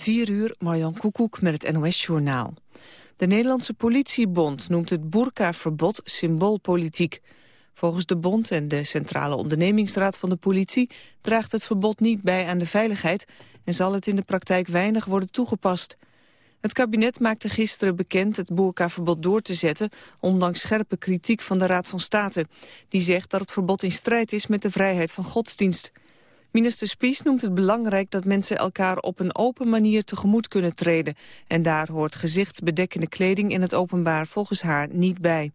4 uur, Marjan Koekoek met het NOS-journaal. De Nederlandse politiebond noemt het boerkaverbod symboolpolitiek. Volgens de bond en de Centrale Ondernemingsraad van de politie... draagt het verbod niet bij aan de veiligheid... en zal het in de praktijk weinig worden toegepast. Het kabinet maakte gisteren bekend het boerkaverbod door te zetten... ondanks scherpe kritiek van de Raad van State. Die zegt dat het verbod in strijd is met de vrijheid van godsdienst. Minister Spies noemt het belangrijk dat mensen elkaar op een open manier tegemoet kunnen treden. En daar hoort gezichtsbedekkende kleding in het openbaar volgens haar niet bij.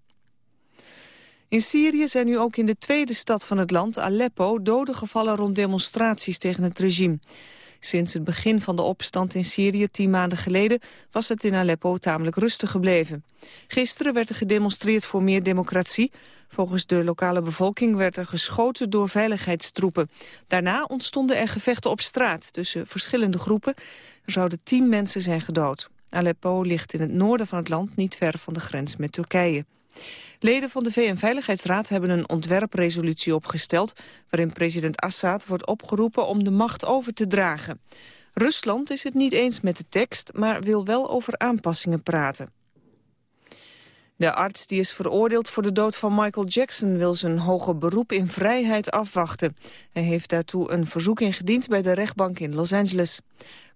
In Syrië zijn nu ook in de tweede stad van het land, Aleppo, doden gevallen rond demonstraties tegen het regime. Sinds het begin van de opstand in Syrië tien maanden geleden was het in Aleppo tamelijk rustig gebleven. Gisteren werd er gedemonstreerd voor meer democratie. Volgens de lokale bevolking werd er geschoten door veiligheidstroepen. Daarna ontstonden er gevechten op straat tussen verschillende groepen. Er zouden tien mensen zijn gedood. Aleppo ligt in het noorden van het land, niet ver van de grens met Turkije. Leden van de VN-veiligheidsraad hebben een ontwerpresolutie opgesteld... waarin president Assad wordt opgeroepen om de macht over te dragen. Rusland is het niet eens met de tekst, maar wil wel over aanpassingen praten. De arts die is veroordeeld voor de dood van Michael Jackson... wil zijn hoge beroep in vrijheid afwachten. Hij heeft daartoe een verzoek ingediend bij de rechtbank in Los Angeles.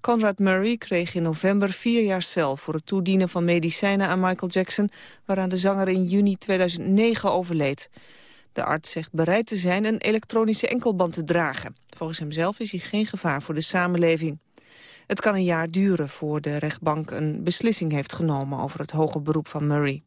Conrad Murray kreeg in november vier jaar cel... voor het toedienen van medicijnen aan Michael Jackson... waaraan de zanger in juni 2009 overleed. De arts zegt bereid te zijn een elektronische enkelband te dragen. Volgens hemzelf is hij geen gevaar voor de samenleving. Het kan een jaar duren voor de rechtbank een beslissing heeft genomen... over het hoge beroep van Murray.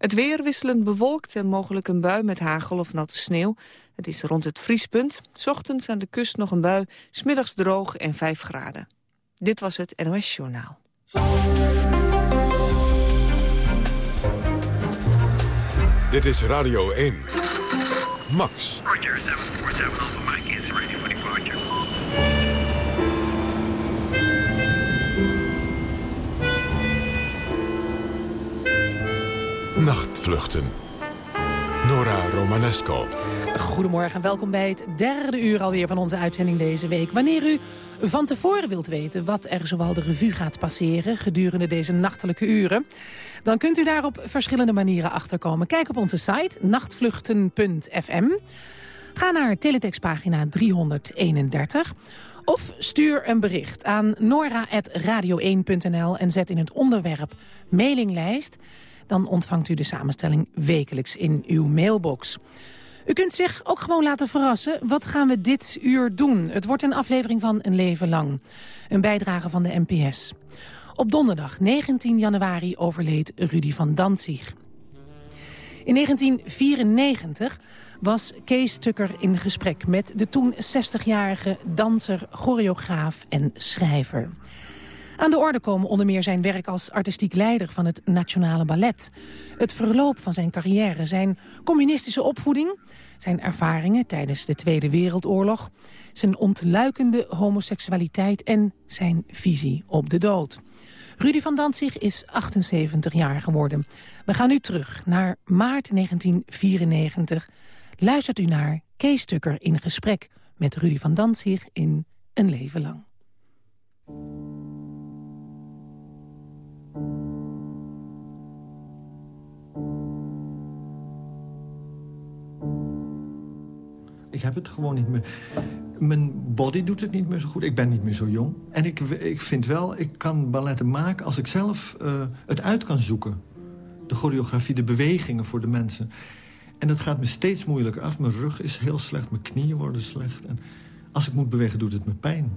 Het weer wisselend bewolkt en mogelijk een bui met hagel of natte sneeuw. Het is rond het vriespunt. S ochtends aan de kust nog een bui, smiddags droog en 5 graden. Dit was het NOS Journaal. Dit is Radio 1. Max. Nachtvluchten. Nora Romanesco. Goedemorgen en welkom bij het derde uur alweer van onze uitzending deze week. Wanneer u van tevoren wilt weten wat er zowel de revue gaat passeren gedurende deze nachtelijke uren, dan kunt u daar op verschillende manieren achterkomen. Kijk op onze site nachtvluchten.fm. Ga naar teletextpagina 331. Of stuur een bericht aan nora.radio1.nl en zet in het onderwerp mailinglijst dan ontvangt u de samenstelling wekelijks in uw mailbox. U kunt zich ook gewoon laten verrassen. Wat gaan we dit uur doen? Het wordt een aflevering van Een Leven Lang. Een bijdrage van de NPS. Op donderdag 19 januari overleed Rudy van Danzig. In 1994 was Kees Tukker in gesprek met de toen 60-jarige danser, choreograaf en schrijver. Aan de orde komen onder meer zijn werk als artistiek leider van het Nationale Ballet. Het verloop van zijn carrière, zijn communistische opvoeding... zijn ervaringen tijdens de Tweede Wereldoorlog... zijn ontluikende homoseksualiteit en zijn visie op de dood. Rudy van Danzig is 78 jaar geworden. We gaan nu terug naar maart 1994. Luistert u naar Kees Tukker in gesprek met Rudy van Danzig in Een Leven Lang. Ik heb het gewoon niet meer. Mijn body doet het niet meer zo goed. Ik ben niet meer zo jong. En ik, ik vind wel, ik kan balletten maken als ik zelf uh, het uit kan zoeken. De choreografie, de bewegingen voor de mensen. En dat gaat me steeds moeilijker af. Mijn rug is heel slecht, mijn knieën worden slecht. En als ik moet bewegen, doet het me pijn.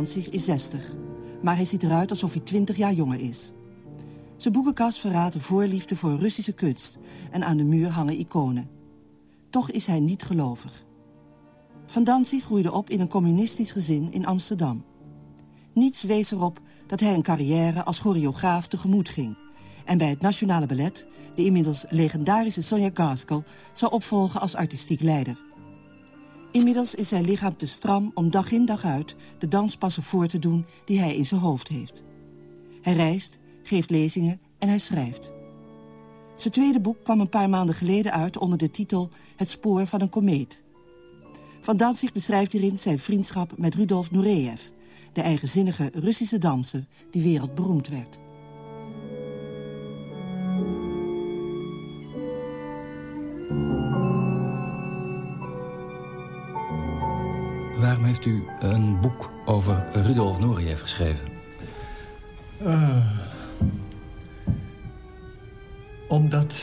Danzig is 60, maar hij ziet eruit alsof hij 20 jaar jonger is. Zijn boekenkast verraadt een voorliefde voor Russische kunst... en aan de muur hangen iconen. Toch is hij niet gelovig. Van Danzig groeide op in een communistisch gezin in Amsterdam. Niets wees erop dat hij een carrière als choreograaf tegemoet ging... en bij het Nationale Ballet de inmiddels legendarische Sonja Gaskell... zou opvolgen als artistiek leider. Inmiddels is zijn lichaam te stram om dag in dag uit de danspassen voor te doen die hij in zijn hoofd heeft. Hij reist, geeft lezingen en hij schrijft. Zijn tweede boek kwam een paar maanden geleden uit onder de titel Het spoor van een komeet. Van Danzig beschrijft hierin zijn vriendschap met Rudolf Nureyev... de eigenzinnige Russische danser die wereldberoemd werd. Waarom heeft u een boek over Rudolf Nureyev geschreven? Uh, omdat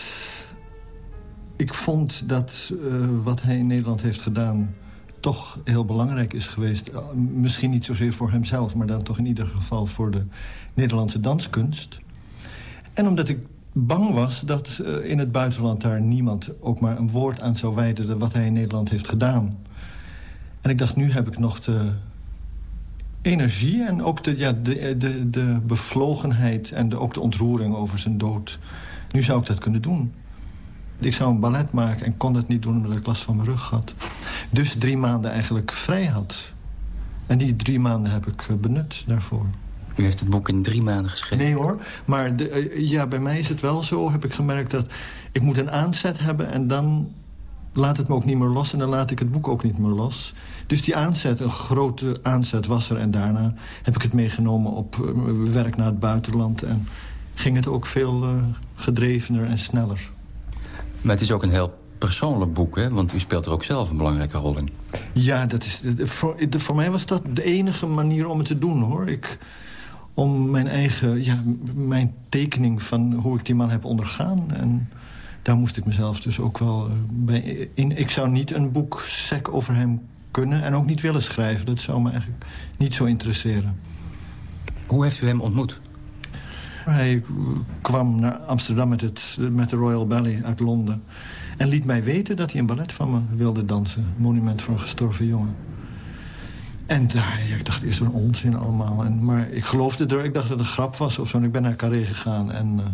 ik vond dat uh, wat hij in Nederland heeft gedaan... toch heel belangrijk is geweest. Uh, misschien niet zozeer voor hemzelf... maar dan toch in ieder geval voor de Nederlandse danskunst. En omdat ik bang was dat in het buitenland daar niemand... ook maar een woord aan zou wijden wat hij in Nederland heeft gedaan. En ik dacht, nu heb ik nog de energie en ook de, ja, de, de, de bevlogenheid... en de, ook de ontroering over zijn dood. Nu zou ik dat kunnen doen. Ik zou een ballet maken en kon dat niet doen omdat ik last van mijn rug had. Dus drie maanden eigenlijk vrij had. En die drie maanden heb ik eh, benut daarvoor. U heeft het boek in drie maanden geschreven? Nee hoor, maar de, eh, ja, bij mij is het wel zo, heb ik gemerkt... dat ik moet een aanzet hebben en dan laat het me ook niet meer los... en dan laat ik het boek ook niet meer los. Dus die aanzet, een grote aanzet was er. En daarna heb ik het meegenomen op uh, werk naar het buitenland. En ging het ook veel uh, gedrevener en sneller. Maar het is ook een heel persoonlijk boek, hè? Want u speelt er ook zelf een belangrijke rol in. Ja, dat is, voor, voor mij was dat de enige manier om het te doen, hoor. Ik, om mijn eigen, ja, mijn tekening van hoe ik die man heb ondergaan. En daar moest ik mezelf dus ook wel bij in. Ik zou niet een boek sec over hem kunnen en ook niet willen schrijven. Dat zou me eigenlijk niet zo interesseren. Hoe heeft u hem ontmoet? Hij kwam naar Amsterdam met, het, met de Royal Ballet uit Londen. En liet mij weten dat hij een ballet van me wilde dansen. Monument voor een gestorven jongen. En daar, ik dacht, is er een onzin allemaal. En, maar ik geloofde er, ik dacht dat het een grap was of zo. En ik ben naar Carré gegaan en uh,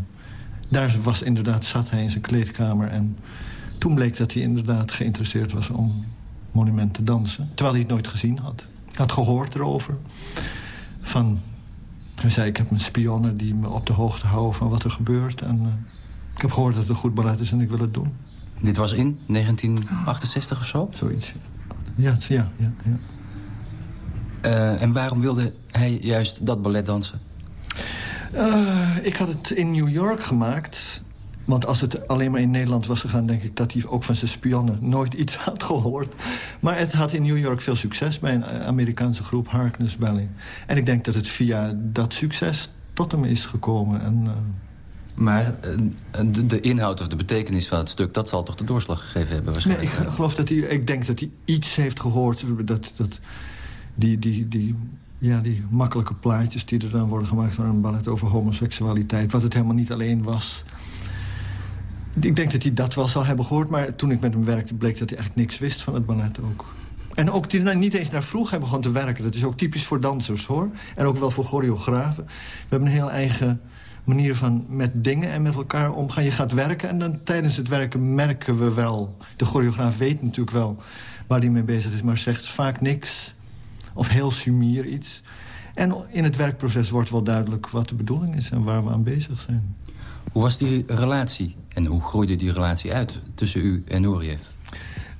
daar was inderdaad, zat hij in zijn kleedkamer. En toen bleek dat hij inderdaad geïnteresseerd was om monument te dansen. Terwijl hij het nooit gezien had. Ik had gehoord erover. Van, hij zei, ik heb een spionne die me op de hoogte houden van wat er gebeurt. En uh, ik heb gehoord dat het een goed ballet is en ik wil het doen. Dit was in 1968 of zo? Zoiets. Ja, ja, ja. ja. Uh, en waarom wilde hij juist dat ballet dansen? Uh, ik had het in New York gemaakt. Want als het alleen maar in Nederland was gegaan... denk ik dat hij ook van zijn spionnen nooit iets had gehoord. Maar het had in New York veel succes... bij een Amerikaanse groep, Harkness Ballet. En ik denk dat het via dat succes tot hem is gekomen. En, uh... Maar de, de, inhoud of de betekenis van het stuk... dat zal toch de doorslag gegeven hebben waarschijnlijk? Nee, ik, geloof dat hij, ik denk dat hij iets heeft gehoord... dat, dat die, die, die, ja, die makkelijke plaatjes die er dan worden gemaakt... van een ballet over homoseksualiteit... wat het helemaal niet alleen was... Ik denk dat hij dat wel zal hebben gehoord. Maar toen ik met hem werkte, bleek dat hij eigenlijk niks wist van het ballet ook. En ook die niet eens naar vroeg hebben gewoon te werken. Dat is ook typisch voor dansers, hoor. En ook wel voor choreografen. We hebben een heel eigen manier van met dingen en met elkaar omgaan. Je gaat werken en dan tijdens het werken merken we wel... de choreograaf weet natuurlijk wel waar hij mee bezig is... maar zegt vaak niks of heel sumier iets. En in het werkproces wordt wel duidelijk wat de bedoeling is... en waar we aan bezig zijn. Hoe was die relatie en hoe groeide die relatie uit tussen u en Nouriev?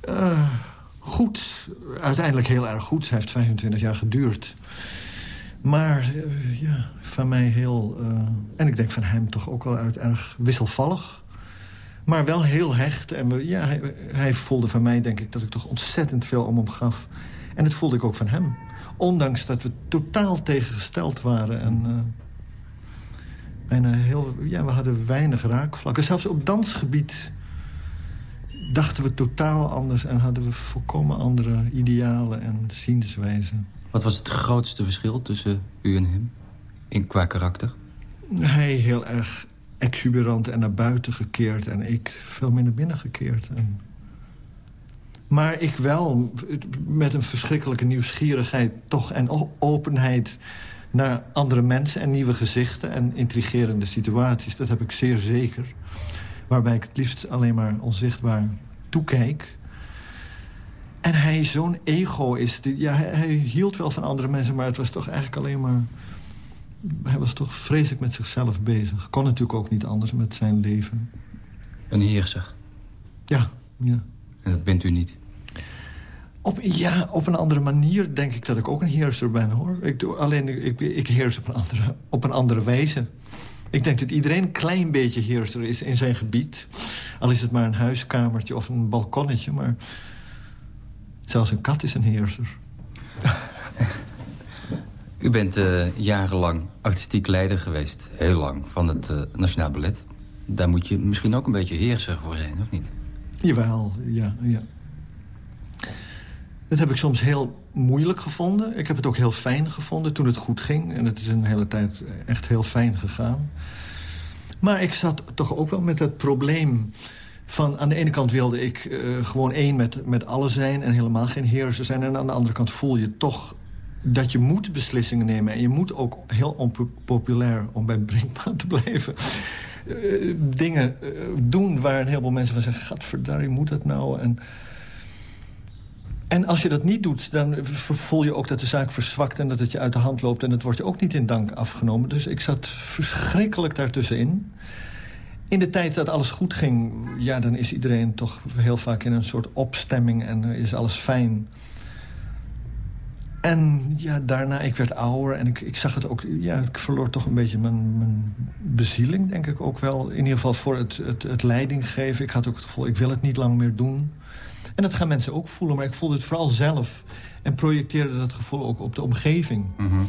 Uh, goed. Uiteindelijk heel erg goed. Het heeft 25 jaar geduurd. Maar uh, ja, van mij heel... Uh, en ik denk van hem toch ook wel uit erg wisselvallig. Maar wel heel hecht. En we, ja, hij, hij, voelde van mij, denk ik, dat ik toch ontzettend veel om hem gaf. En dat voelde ik ook van hem. Ondanks dat we totaal tegengesteld waren. En bijna heel... Ja, we hadden weinig raakvlakken. Zelfs op dansgebied dachten we totaal anders... en hadden we volkomen andere idealen en zienswijzen. Wat was het grootste verschil tussen u en hem? In, qua karakter? Hij heel erg exuberant en naar buiten gekeerd... en ik veel meer naar binnen gekeerd. En... Maar ik wel met een verschrikkelijke nieuwsgierigheid toch en openheid naar andere mensen en nieuwe gezichten... en intrigerende situaties. Dat heb ik zeer zeker. Waarbij ik het liefst alleen maar onzichtbaar toekijk. En hij zo'n ego is. Ja, hij, hij, hield wel van andere mensen, maar het was toch eigenlijk alleen maar... hij was toch vreselijk met zichzelf bezig. Kon natuurlijk ook niet anders met zijn leven. Een heerser? Ja, ja. En dat bent u niet? Op, ja, op een andere manier denk ik dat ik ook een heerser ben, hoor. Ik doe, alleen, ik, ik heers op een, andere, op een andere wijze. Ik denk dat iedereen een klein beetje heerser is in zijn gebied. Al is het maar een huiskamertje of een balkonnetje, maar... Zelfs een kat is een heerser. U bent uh, jarenlang artistiek leider geweest. Heel lang, van het uh, Nationaal Ballet. Daar moet je misschien ook een beetje heerser voor zijn, of niet? Jawel, ja, ja. Dat heb ik soms heel moeilijk gevonden. Ik heb het ook heel fijn gevonden toen het goed ging. En het is een hele tijd echt heel fijn gegaan. Maar ik zat toch ook wel met het probleem van... aan de ene kant wilde ik uh, gewoon één met, met alles zijn... en helemaal geen heerser zijn. En aan de andere kant voel je toch dat je moet beslissingen nemen. En je moet ook heel onpopulair, om bij Brinkman te blijven... Uh, dingen doen waar een heleboel mensen van zeggen... gadverdarrie, moet dat nou? En, en als je dat niet doet, dan voel je ook dat de zaak verzwakt... en dat het je uit de hand loopt en het wordt je ook niet in dank afgenomen. Dus ik zat verschrikkelijk daartussenin. In de tijd dat alles goed ging, ja, dan is iedereen toch heel vaak in een soort opstemming... en is alles fijn... En ja, daarna, ik werd ouder en ik, ik zag het ook... Ja, ik verloor toch een beetje mijn, mijn bezieling, denk ik ook wel. In ieder geval voor het, het, het leiding geven. Ik had ook het gevoel, ik wil het niet lang meer doen. En dat gaan mensen ook voelen, maar ik voelde het vooral zelf. En projecteerde dat gevoel ook op de omgeving. Mm -hmm.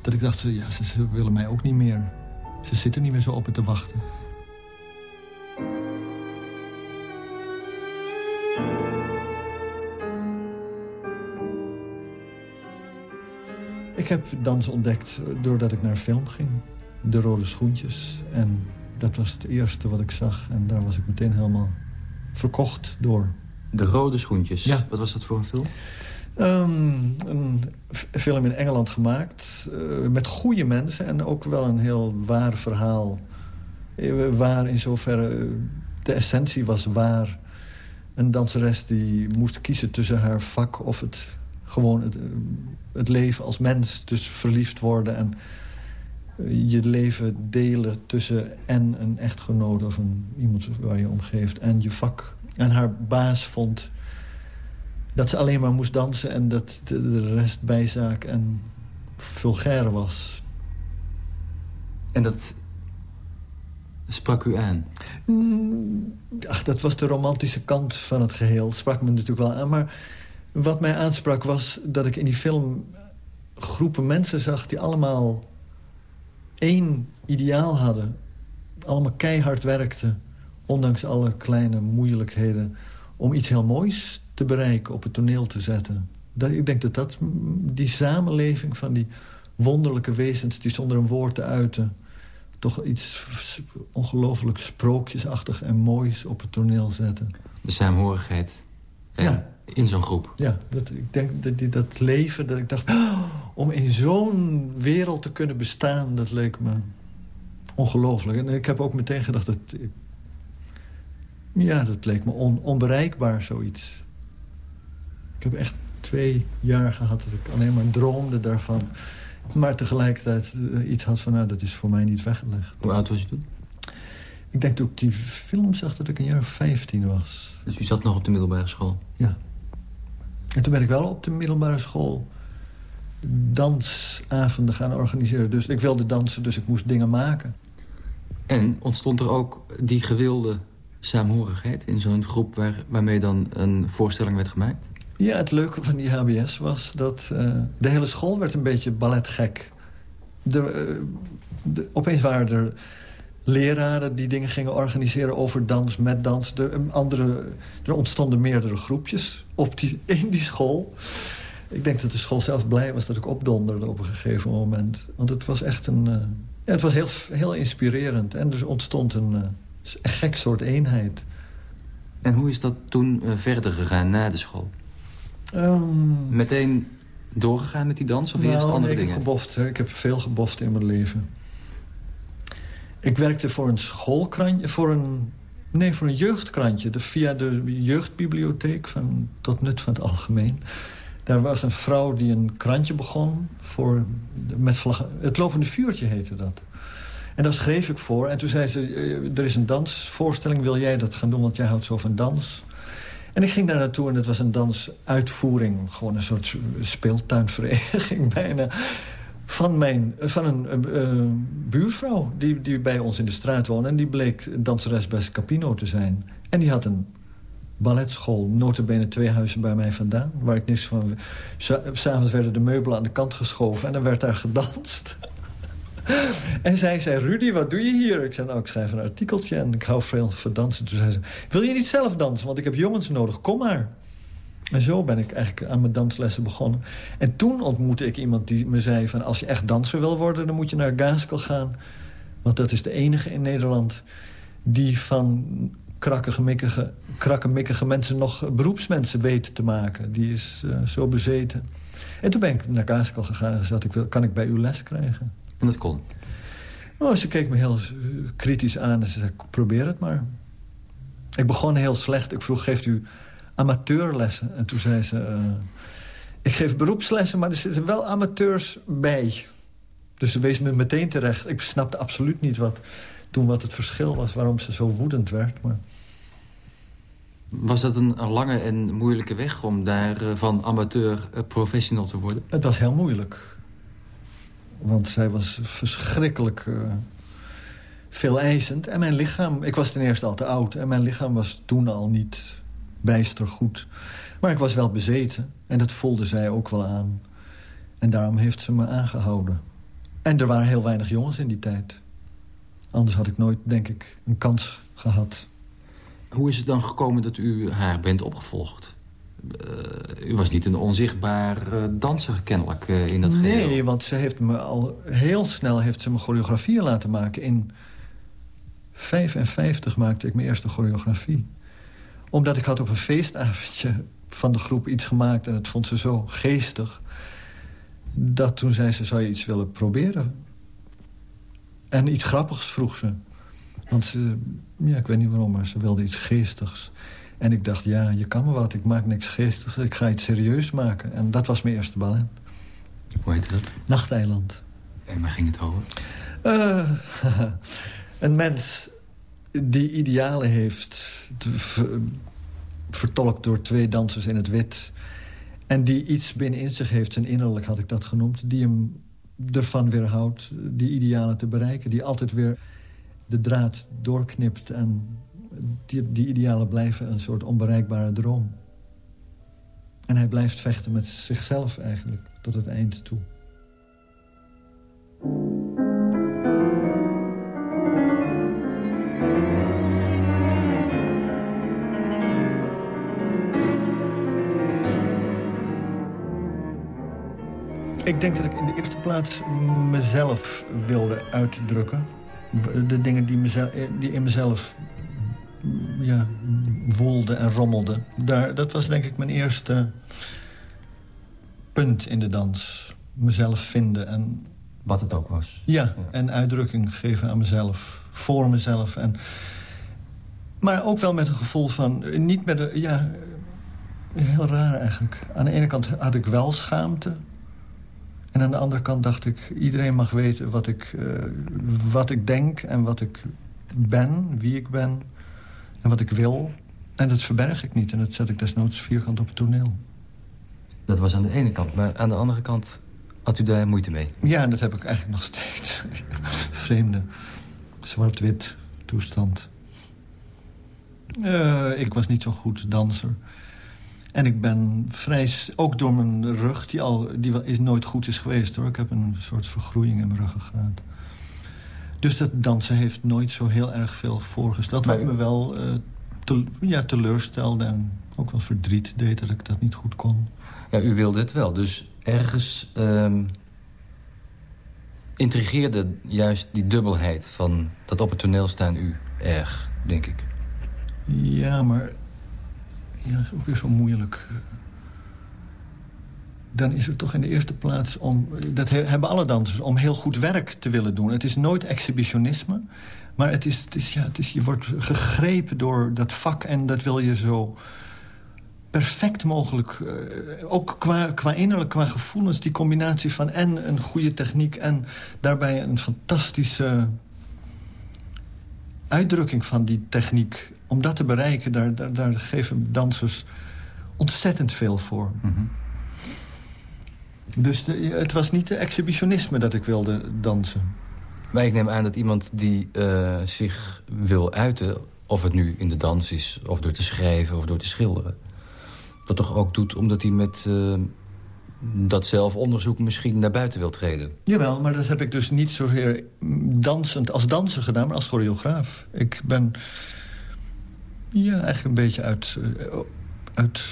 Dat ik dacht, ja, ze, ze willen mij ook niet meer. Ze zitten niet meer zo op me te wachten. Ik heb dans ontdekt doordat ik naar film ging. De Rode Schoentjes. En dat was het eerste wat ik zag. En daar was ik meteen helemaal verkocht door. De Rode Schoentjes? Ja. Wat was dat voor een film? Um, een film in Engeland gemaakt. Uh, met goede mensen. En ook wel een heel waar verhaal. Uh, waar in zoverre... Uh, de essentie was waar. Een danseres die moest kiezen tussen haar vak of het gewoon het, het leven als mens. Dus verliefd worden en je leven delen tussen en een echtgenoot of een, iemand waar je om geeft en je vak. En haar baas vond dat ze alleen maar moest dansen en dat de, rest bijzaak en vulgair was. En dat sprak u aan? Mm, ach, dat was de romantische kant van het geheel. Sprak me natuurlijk wel aan, maar wat mij aansprak was dat ik in die film groepen mensen zag... die allemaal één ideaal hadden. Allemaal keihard werkten. Ondanks alle kleine moeilijkheden. Om iets heel moois te bereiken, op het toneel te zetten. Dat, ik denk dat dat die samenleving van die wonderlijke wezens... die zonder een woord te uiten... toch iets ongelooflijk sprookjesachtig en moois op het toneel zetten. De saamhorigheid. Ja in zo'n groep. Ja, dat, ik denk dat die, dat leven, dat ik dacht... Oh, om in zo'n wereld te kunnen bestaan, dat leek me ongelooflijk. En ik heb ook meteen gedacht, dat, ja, dat leek me on, onbereikbaar, zoiets. Ik heb echt twee jaar gehad dat ik alleen maar droomde daarvan. Maar tegelijkertijd eh, iets had van, nou, dat is voor mij niet weggelegd. Hoe oud was je toen? Ik denk dat ik die film zag dat ik een jaar of 15 was. Dus u zat nog op de middelbare school? Ja. En toen ben ik wel op de middelbare school dansavonden gaan organiseren. Dus ik wilde dansen, dus ik moest dingen maken. En ontstond er ook die gewilde saamhorigheid... in zo'n groep waar, waarmee dan een voorstelling werd gemaakt? Ja, het leuke van die HBS was dat uh, de hele school werd een beetje balletgek. De, uh, de, opeens waren er leraren die dingen gingen organiseren over dans, met dans. De, andere, er ontstonden meerdere groepjes op die, in die school. Ik denk dat de school zelf blij was dat ik opdonderde op een gegeven moment. Want het was echt een... Ja, het was heel, heel inspirerend. En dus ontstond een, een gek soort eenheid. En hoe is dat toen uh, verder gegaan na de school? Um, Meteen doorgegaan met die dans of nou, eerst andere dingen? Ik heb, geboft, ik heb veel geboft in mijn leven. Ik werkte voor een schoolkrantje, voor een, nee, voor een jeugdkrantje. De, via de jeugdbibliotheek van Tot Nut van het Algemeen. Daar was een vrouw die een krantje begon. Voor, met vlag, het lopende vuurtje heette dat. En daar schreef ik voor. En toen zei ze, eh, er is een dansvoorstelling. Wil jij dat gaan doen? Want jij houdt zo van dans. En ik ging daar naartoe en het was een dansuitvoering. Gewoon een soort speeltuinvereniging bijna. Van, mijn, van een buurvrouw die, die bij ons in de straat woonde. En die bleek danseres bij Scapino te zijn. En die had een balletschool, notabene twee huizen bij mij vandaan. Waar ik niks van... S'avonds werden de meubelen aan de kant geschoven en dan werd daar gedanst. en zij zei, Rudy, wat doe je hier? Ik zei, nou, ik schrijf een artikeltje en ik hou veel van dansen. Toen zei ze, wil je niet zelf dansen? Want ik heb jongens nodig, kom maar. En zo ben ik eigenlijk aan mijn danslessen begonnen. En toen ontmoette ik iemand die me zei van... als je echt danser wil worden, dan moet je naar Gaaskel gaan. Want dat is de enige in Nederland die van krakkemikkige, mensen nog beroepsmensen weet te maken. Die is uh, zo bezeten. En toen ben ik naar Gaaskel gegaan en zei... Kan ik bij u les krijgen? En dat kon? Oh, ze keek me heel eh, kritisch aan en ze zei, probeer het maar. Ik begon heel slecht. Ik vroeg, geeft u amateurlessen? En toen zei ze, uh, ik geef beroepslessen, maar er zitten wel amateurs bij. Dus ze wees me meteen terecht. Ik snapte absoluut niet wat, toen wat het verschil was, waarom ze zo woedend werd. Maar... Was dat een, een, lange en moeilijke weg om daar uh, van amateur professional te worden? Het was heel moeilijk. Want zij was verschrikkelijk uh, veel eisend. En mijn lichaam... Ik was ten eerste al te oud. En mijn lichaam was toen al niet bijster goed. Maar ik was wel bezeten. En dat voelde zij ook wel aan. En daarom heeft ze me aangehouden. En er waren heel weinig jongens in die tijd. Anders had ik nooit, denk ik, een kans gehad. Hoe is het dan gekomen dat u haar bent opgevolgd? Uh, u was niet een onzichtbaar danser kennelijk uh, in dat geheel. Nee, want ze heeft me al heel snel heeft ze me choreografieën laten maken. In 55 maakte ik mijn eerste choreografie. Omdat ik had op een feestavondje van de groep iets gemaakt... en het vond ze zo geestig... dat toen zei ze, zou je iets willen proberen? En iets grappigs vroeg ze. Want ze, ja, ik weet niet waarom, maar ze wilde iets geestigs. En ik dacht, ja, je kan me wat. Ik maak niks geestigs. Ik ga iets serieus maken. En dat was mijn eerste ballet. Hoe heet dat? Nachteiland. En waar ging het over? Uh, een mens die idealen heeft... vertolkt door twee dansers in het wit... en die iets binnenin zich heeft, zijn innerlijk had ik dat genoemd... die hem ervan weerhoudt die idealen te bereiken. Die altijd weer de draad doorknipt en die, die idealen blijven een soort onbereikbare droom. En hij blijft vechten met zichzelf eigenlijk, tot het eind toe. Ik denk dat ik in de eerste plaats mezelf wilde uitdrukken. De dingen die, mezelf, die in mezelf ja, woelde en rommelde. Daar, dat was denk ik mijn eerste punt in de dans. Mezelf vinden en... Wat het ook was. Ja, en uitdrukking geven aan mezelf. Voor mezelf. En, maar ook wel met een gevoel van... Niet met een, ja, heel raar eigenlijk. Aan de ene kant had ik wel schaamte. En aan de andere kant dacht ik... iedereen mag weten wat ik, uh, wat ik denk en wat ik ben, wie ik ben en wat ik wil. En dat verberg ik niet. En dat zet ik desnoods vierkant op het toneel. Dat was aan de ene kant. Maar aan de andere kant had u daar moeite mee? Ja, en dat heb ik eigenlijk nog steeds. Vreemde zwart-wit toestand. Uh, ik was niet zo goed danser. En ik ben vrij... Ook door mijn rug, die, al, die is nooit goed is geweest. hoor. Ik heb een soort vergroeiing in mijn ruggengraat. Dus dat dansen heeft nooit zo heel erg veel voorgesteld. Wat me wel uh, te, ja, teleurstelde en ook wel verdriet deed dat ik dat niet goed kon. Ja, u wilde het wel. Dus ergens um, intrigeerde juist die dubbelheid van dat op het toneel staan u erg, denk ik. Ja, maar ja, dat is ook weer zo moeilijk dan is het toch in de eerste plaats om... dat hebben alle dansers, om heel goed werk te willen doen. Het is nooit exhibitionisme, maar het is, het is, ja, het is, je wordt gegrepen door dat vak... en dat wil je zo perfect mogelijk. Uh, ook qua, qua innerlijk, qua gevoelens. Die combinatie van en een goede techniek... en daarbij een fantastische uitdrukking van die techniek. Om dat te bereiken, daar, daar, daar geven dansers ontzettend veel voor. Mhm. Dus de, het was niet de exhibitionisme dat ik wilde dansen. Maar ik neem aan dat iemand die uh, zich wil uiten... of het nu in de dans is, of door te schrijven of door te schilderen... dat toch ook doet omdat hij met uh, dat zelfonderzoek misschien naar buiten wil treden. Jawel, maar dat heb ik dus niet zozeer dansend als danser gedaan... maar als choreograaf. Ik ben ja, eigenlijk een beetje uit, uh, uit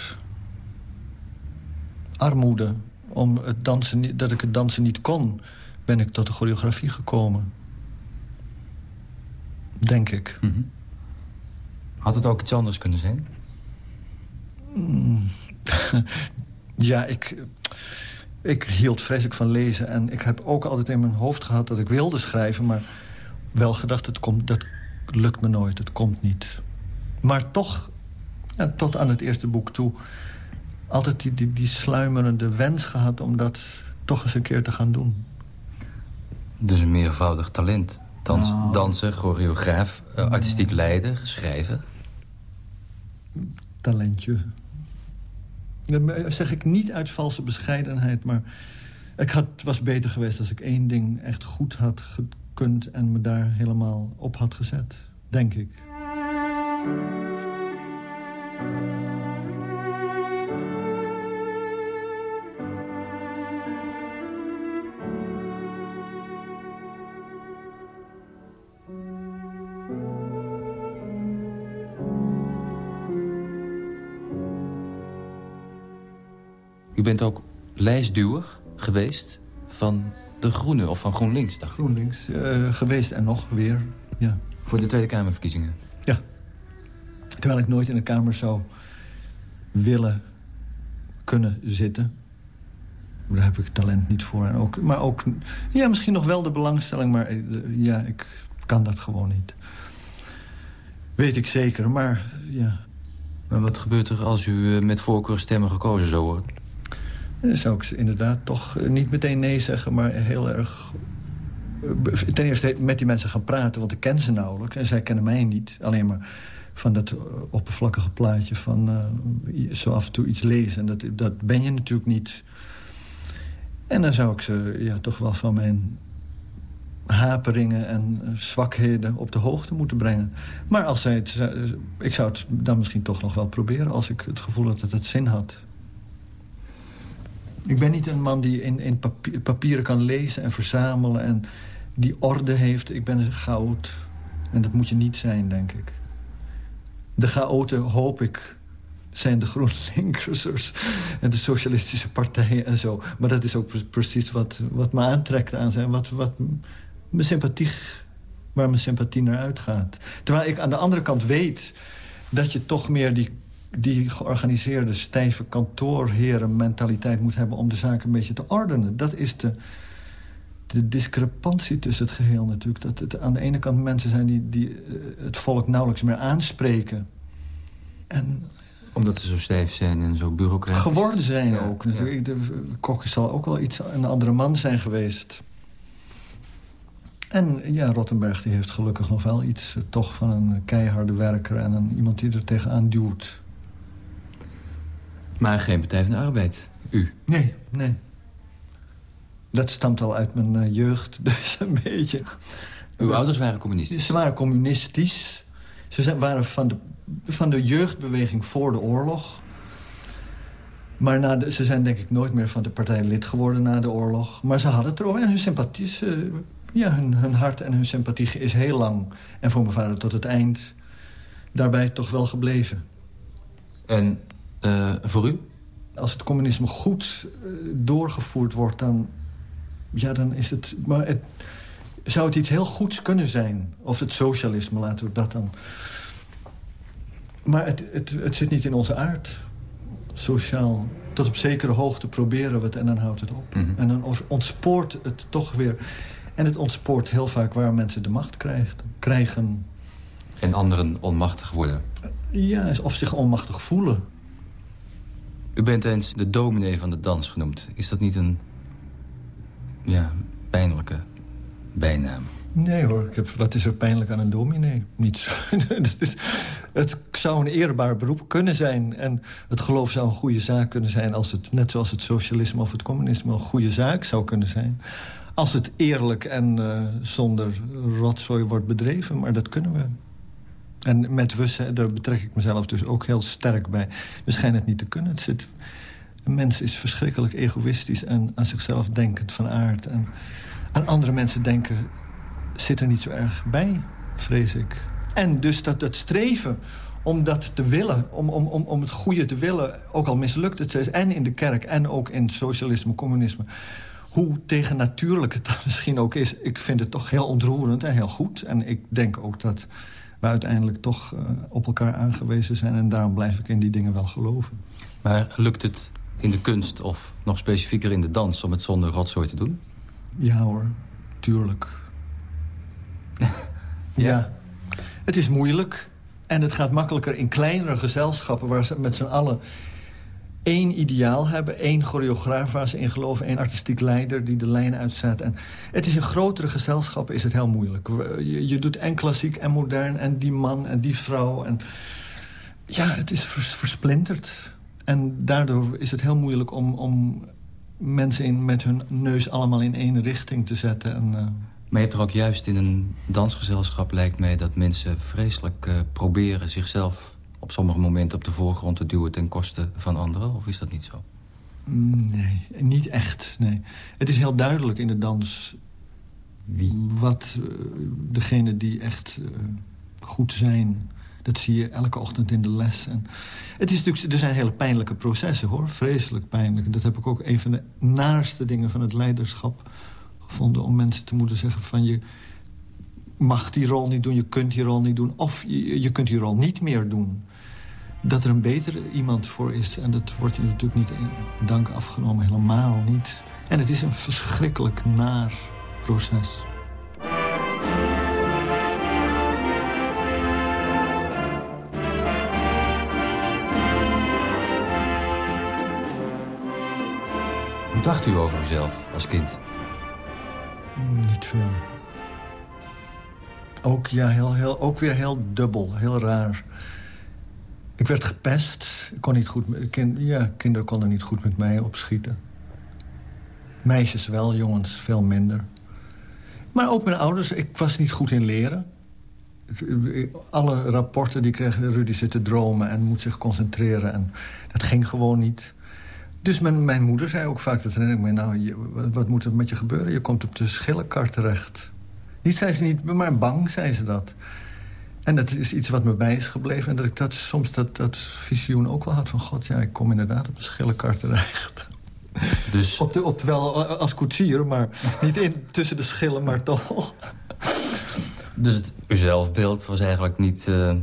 armoede... om het dansen, dat ik het dansen niet kon ben ik tot de choreografie gekomen. Denk ik. Mhm. Had het ook iets anders kunnen zijn? Mm. ja, ik, ik hield vreselijk van lezen. En ik heb ook altijd in mijn hoofd gehad dat ik wilde schrijven... maar wel gedacht, het komt, dat lukt me nooit, het komt niet. Maar toch, ja, tot aan het eerste boek toe... altijd die, die, die sluimerende wens gehad om dat toch eens een keer te gaan doen. Dus een meervoudig talent. Dans, nou. Danser, choreograaf, uh, artistiek leider, schrijven. Talentje. Dat zeg ik niet uit valse bescheidenheid, maar... Ik had, het was beter geweest als ik één ding echt goed had gekund... en me daar helemaal op had gezet, denk ik. Bent ook lijstduwer geweest van de Groene of van GroenLinks, dacht ik. GroenLinks, uh, geweest en nog weer, ja. Voor de Tweede Kamerverkiezingen? Ja. Terwijl ik nooit in de Kamer zou willen kunnen zitten. Daar heb ik talent niet voor. En ook, maar ook, ja, misschien nog wel de belangstelling, maar eh, ja, ik kan dat gewoon niet. Weet ik zeker, maar ja. Maar wat gebeurt er als u eh, met voorkeur stemmen gekozen zou worden? Dan zou ik inderdaad toch eh, niet meteen nee zeggen... maar heel erg eh, ten eerste met die mensen gaan praten, want ik ken ze nauwelijks. En zij kennen mij niet. Alleen maar van dat eh, oppervlakkige plaatje van zo af en toe iets lezen. En dat, dat ben je natuurlijk niet. En dan zou ik ze ja, toch wel van mijn haperingen en zwakheden op de hoogte moeten brengen. Maar als zij het, ik zou het dan misschien toch nog wel proberen... als ik het gevoel had dat het zin had. Ik ben niet een man die in, in papieren kan lezen en verzamelen... en die orde heeft. Ik ben een chaot. En dat moet je niet zijn, denk ik. De chaoten, hoop ik, zijn de GroenLinksers en de socialistische partijen en zo. Maar dat is ook precies wat, wat me aantrekt aan zijn. Wat, wat mijn sympathie, waar mijn sympathie naar uitgaat. Terwijl ik aan de andere kant weet dat je toch meer die die georganiseerde, stijve kantoorheren-mentaliteit moet hebben... om de zaken een beetje te ordenen. Dat is de, de discrepantie tussen het geheel natuurlijk. Dat het aan de ene kant mensen zijn die, die eh, het volk nauwelijks meer aanspreken. En omdat ze zo stijf zijn en zo bureaucratisch. Geworden zijn ook. Natuurlijk. De Kok zal ook wel iets, een andere man zijn geweest. En ja, Rottenberg die heeft gelukkig nog wel iets eh, toch van een keiharde werker... en een, iemand die er tegenaan duwt. Maar geen Partij van de Arbeid, u? Nee, nee. Dat stamt al uit mijn uh, jeugd, dus een beetje. Uw ouders waren communistisch? Ze waren communistisch. Ze waren van de, van de jeugdbeweging voor de oorlog. Maar na de, ze zijn denk ik nooit meer van de partij lid geworden na de oorlog. Maar ze hadden het erover. En hun sympathie, ja, hun, hun hart en hun sympathie is heel lang. En voor mijn vader tot het eind daarbij toch wel gebleven. En voor u? Als het communisme goed uh, doorgevoerd wordt, dan, ja, dan is het... Maar het, zou het iets heel goeds kunnen zijn? Of het socialisme, laten we dat dan... Maar het, het, het zit niet in onze aard. Sociaal. Tot op zekere hoogte proberen we het en dan houdt het op. Mm En dan ontspoort het toch weer. En het ontspoort heel vaak waar mensen de macht krijgt, krijgen. En anderen onmachtig worden. Ja, of zich onmachtig voelen. U bent eens de dominee van de dans genoemd. Is dat niet een ja, pijnlijke bijnaam? Nee hoor, ik heb, wat is er pijnlijk aan een dominee? Niets. het zou een eerbaar beroep kunnen zijn. En het geloof zou een goede zaak kunnen zijn... Als het, net zoals het socialisme of het communisme een goede zaak zou kunnen zijn. Als het eerlijk en uh, zonder rotzooi wordt bedreven. Maar dat kunnen we. En met wussen, daar betrek ik mezelf dus ook heel sterk bij. We schijnen het niet te kunnen. Het zit, een mens is verschrikkelijk egoïstisch en aan zichzelf denkend van aard. En aan andere mensen denken zit er niet zo erg bij, vrees ik. En dus dat, dat streven om dat te willen, om, om, om, om het goede te willen... ook al mislukt het steeds, en in de kerk en ook in socialisme, communisme... hoe tegennatuurlijk het dan misschien ook is... ik vind het toch heel ontroerend en heel goed. En ik denk ook dat we uiteindelijk toch uh, op elkaar aangewezen zijn... en daarom blijf ik in die dingen wel geloven. Maar lukt het in de kunst of nog specifieker in de dans... om het zonder rotzooi te doen? Ja hoor, tuurlijk. ja. Het is moeilijk. En het gaat makkelijker in kleinere gezelschappen... waar ze met z'n allen één ideaal hebben. één choreograaf waar ze in geloven. één artistiek leider die de lijn uitzet. En het is in grotere gezelschappen is het heel moeilijk. Je, doet en klassiek en modern. En die man en die vrouw. En ja, het is versplinterd. En daardoor is het heel moeilijk om, om mensen in, met hun neus allemaal in één richting te zetten. En, uh... Maar je hebt er ook juist in een dansgezelschap, lijkt mij... dat mensen vreselijk uh, proberen zichzelf op sommige momenten op de voorgrond te duwen... ten koste van anderen, of is dat niet zo? Nee, niet echt, nee. Het is heel duidelijk in de dans... Wie? Wat uh, degene die echt goed zijn dat zie je elke ochtend in de les. En het is natuurlijk, er zijn hele pijnlijke processen, hoor. Vreselijk pijnlijk. Dat heb ik ook een van de naarste dingen van het leiderschap gevonden... om mensen te moeten zeggen van je mag die rol niet doen, je kunt die rol niet doen... of je, je kunt die rol niet meer doen. Dat er een betere iemand voor is. En dat wordt je natuurlijk niet in dank afgenomen, helemaal niet. En het is een verschrikkelijk naar proces. Hoe dacht u over uzelf als kind? Niet veel. Ook, ja, heel, heel, ook weer heel dubbel, heel raar. Ik werd gepest. Ik kon niet goed, kind, ja, kinderen konden niet goed met mij opschieten. Meisjes wel, jongens veel minder. Maar ook mijn ouders, ik was niet goed in leren. Alle rapporten die kregen Rudy zit te dromen en moet zich concentreren. En dat ging gewoon niet. Dus mijn, mijn moeder zei ook vaak, dat nou, wat moet er met je gebeuren? Je komt op de schillenkar terecht. Niet zei ze niet, maar bang zei ze dat. En dat is iets wat me bij is gebleven. En dat ik dat, soms dat, dat visioen ook wel had van... god, ja, ik kom inderdaad op de schillenkar terecht. Dus... Op de, op, wel als koetsier, maar niet in, tussen de schillen, maar toch. Dus het zelfbeeld was eigenlijk niet... Uh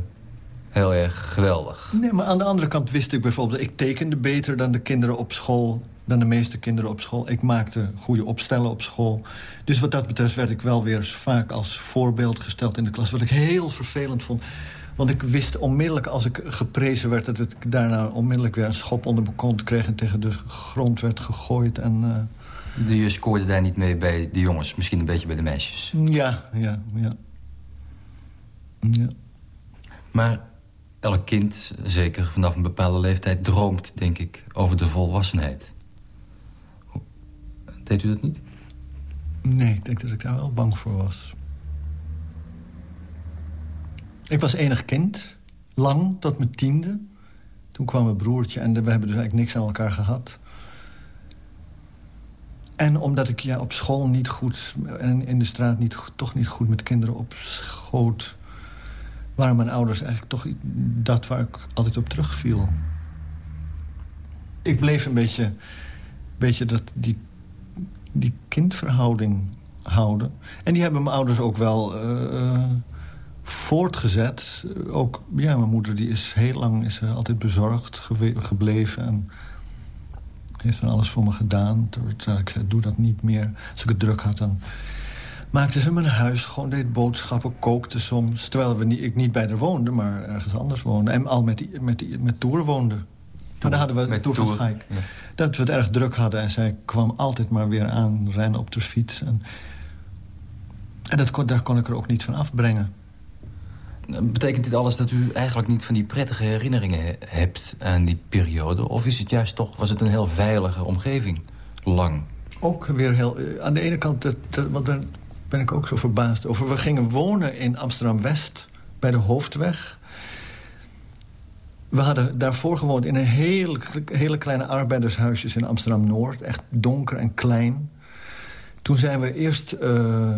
heel erg geweldig. Nee, maar aan de andere kant wist ik bijvoorbeeld... ik tekende beter dan de kinderen op school, dan de meeste kinderen op school. Ik maakte goede opstellen op school. Dus wat dat betreft werd ik wel weer vaak als voorbeeld gesteld in de klas. Wat ik heel vervelend vond. Want ik wist onmiddellijk als ik geprezen werd... dat ik daarna onmiddellijk weer een schop onder mijn kont kreeg... en tegen de grond werd gegooid. En, uh... Je scoorde daar niet mee bij de jongens, misschien een beetje bij de meisjes? Ja, ja, ja. ja. Maar elk kind, zeker vanaf een bepaalde leeftijd... droomt, denk ik, over de volwassenheid. Deed u dat niet? Nee, ik denk dat ik daar wel bang voor was. Ik was enig kind, lang, tot mijn tiende. Toen kwam mijn broertje en we hebben dus eigenlijk niks aan elkaar gehad. En omdat ik ja, op school niet goed en in de straat niet, toch niet goed met kinderen op schoot waren mijn ouders eigenlijk toch dat waar ik altijd op terugviel. Ik bleef een beetje, beetje dat, die, die kindverhouding houden. En die hebben mijn ouders ook wel uh, voortgezet. Ook, ja, mijn moeder die is heel lang is altijd bezorgd gebleven. En heeft van alles voor me gedaan. Ik zei, doe dat niet meer. Als ik het druk had, dan maakte ze mijn huis gewoon, deed boodschappen, kookte soms. Terwijl we niet, ik niet bij haar woonde, maar ergens anders woonde. En al met, die, met, met Toer woonde. Maar dan hadden we van Schaik. Dat we het erg druk hadden. En zij kwam altijd maar weer aan, rennen op de fiets. En, en dat kon, daar kon ik er ook niet van afbrengen. Betekent dit alles dat u eigenlijk niet van die prettige herinneringen hebt aan die periode? Of is het juist toch, was het een heel veilige omgeving, lang? Ook weer heel... Eh, aan de ene kant, dat, want daar ben ik ook zo verbaasd over. We gingen wonen in Amsterdam-West, bij de Hoofdweg. We hadden daarvoor gewoond in een hele, hele kleine arbeidershuisjes in Amsterdam-Noord. Echt donker en klein. Toen zijn we eerst... Uh,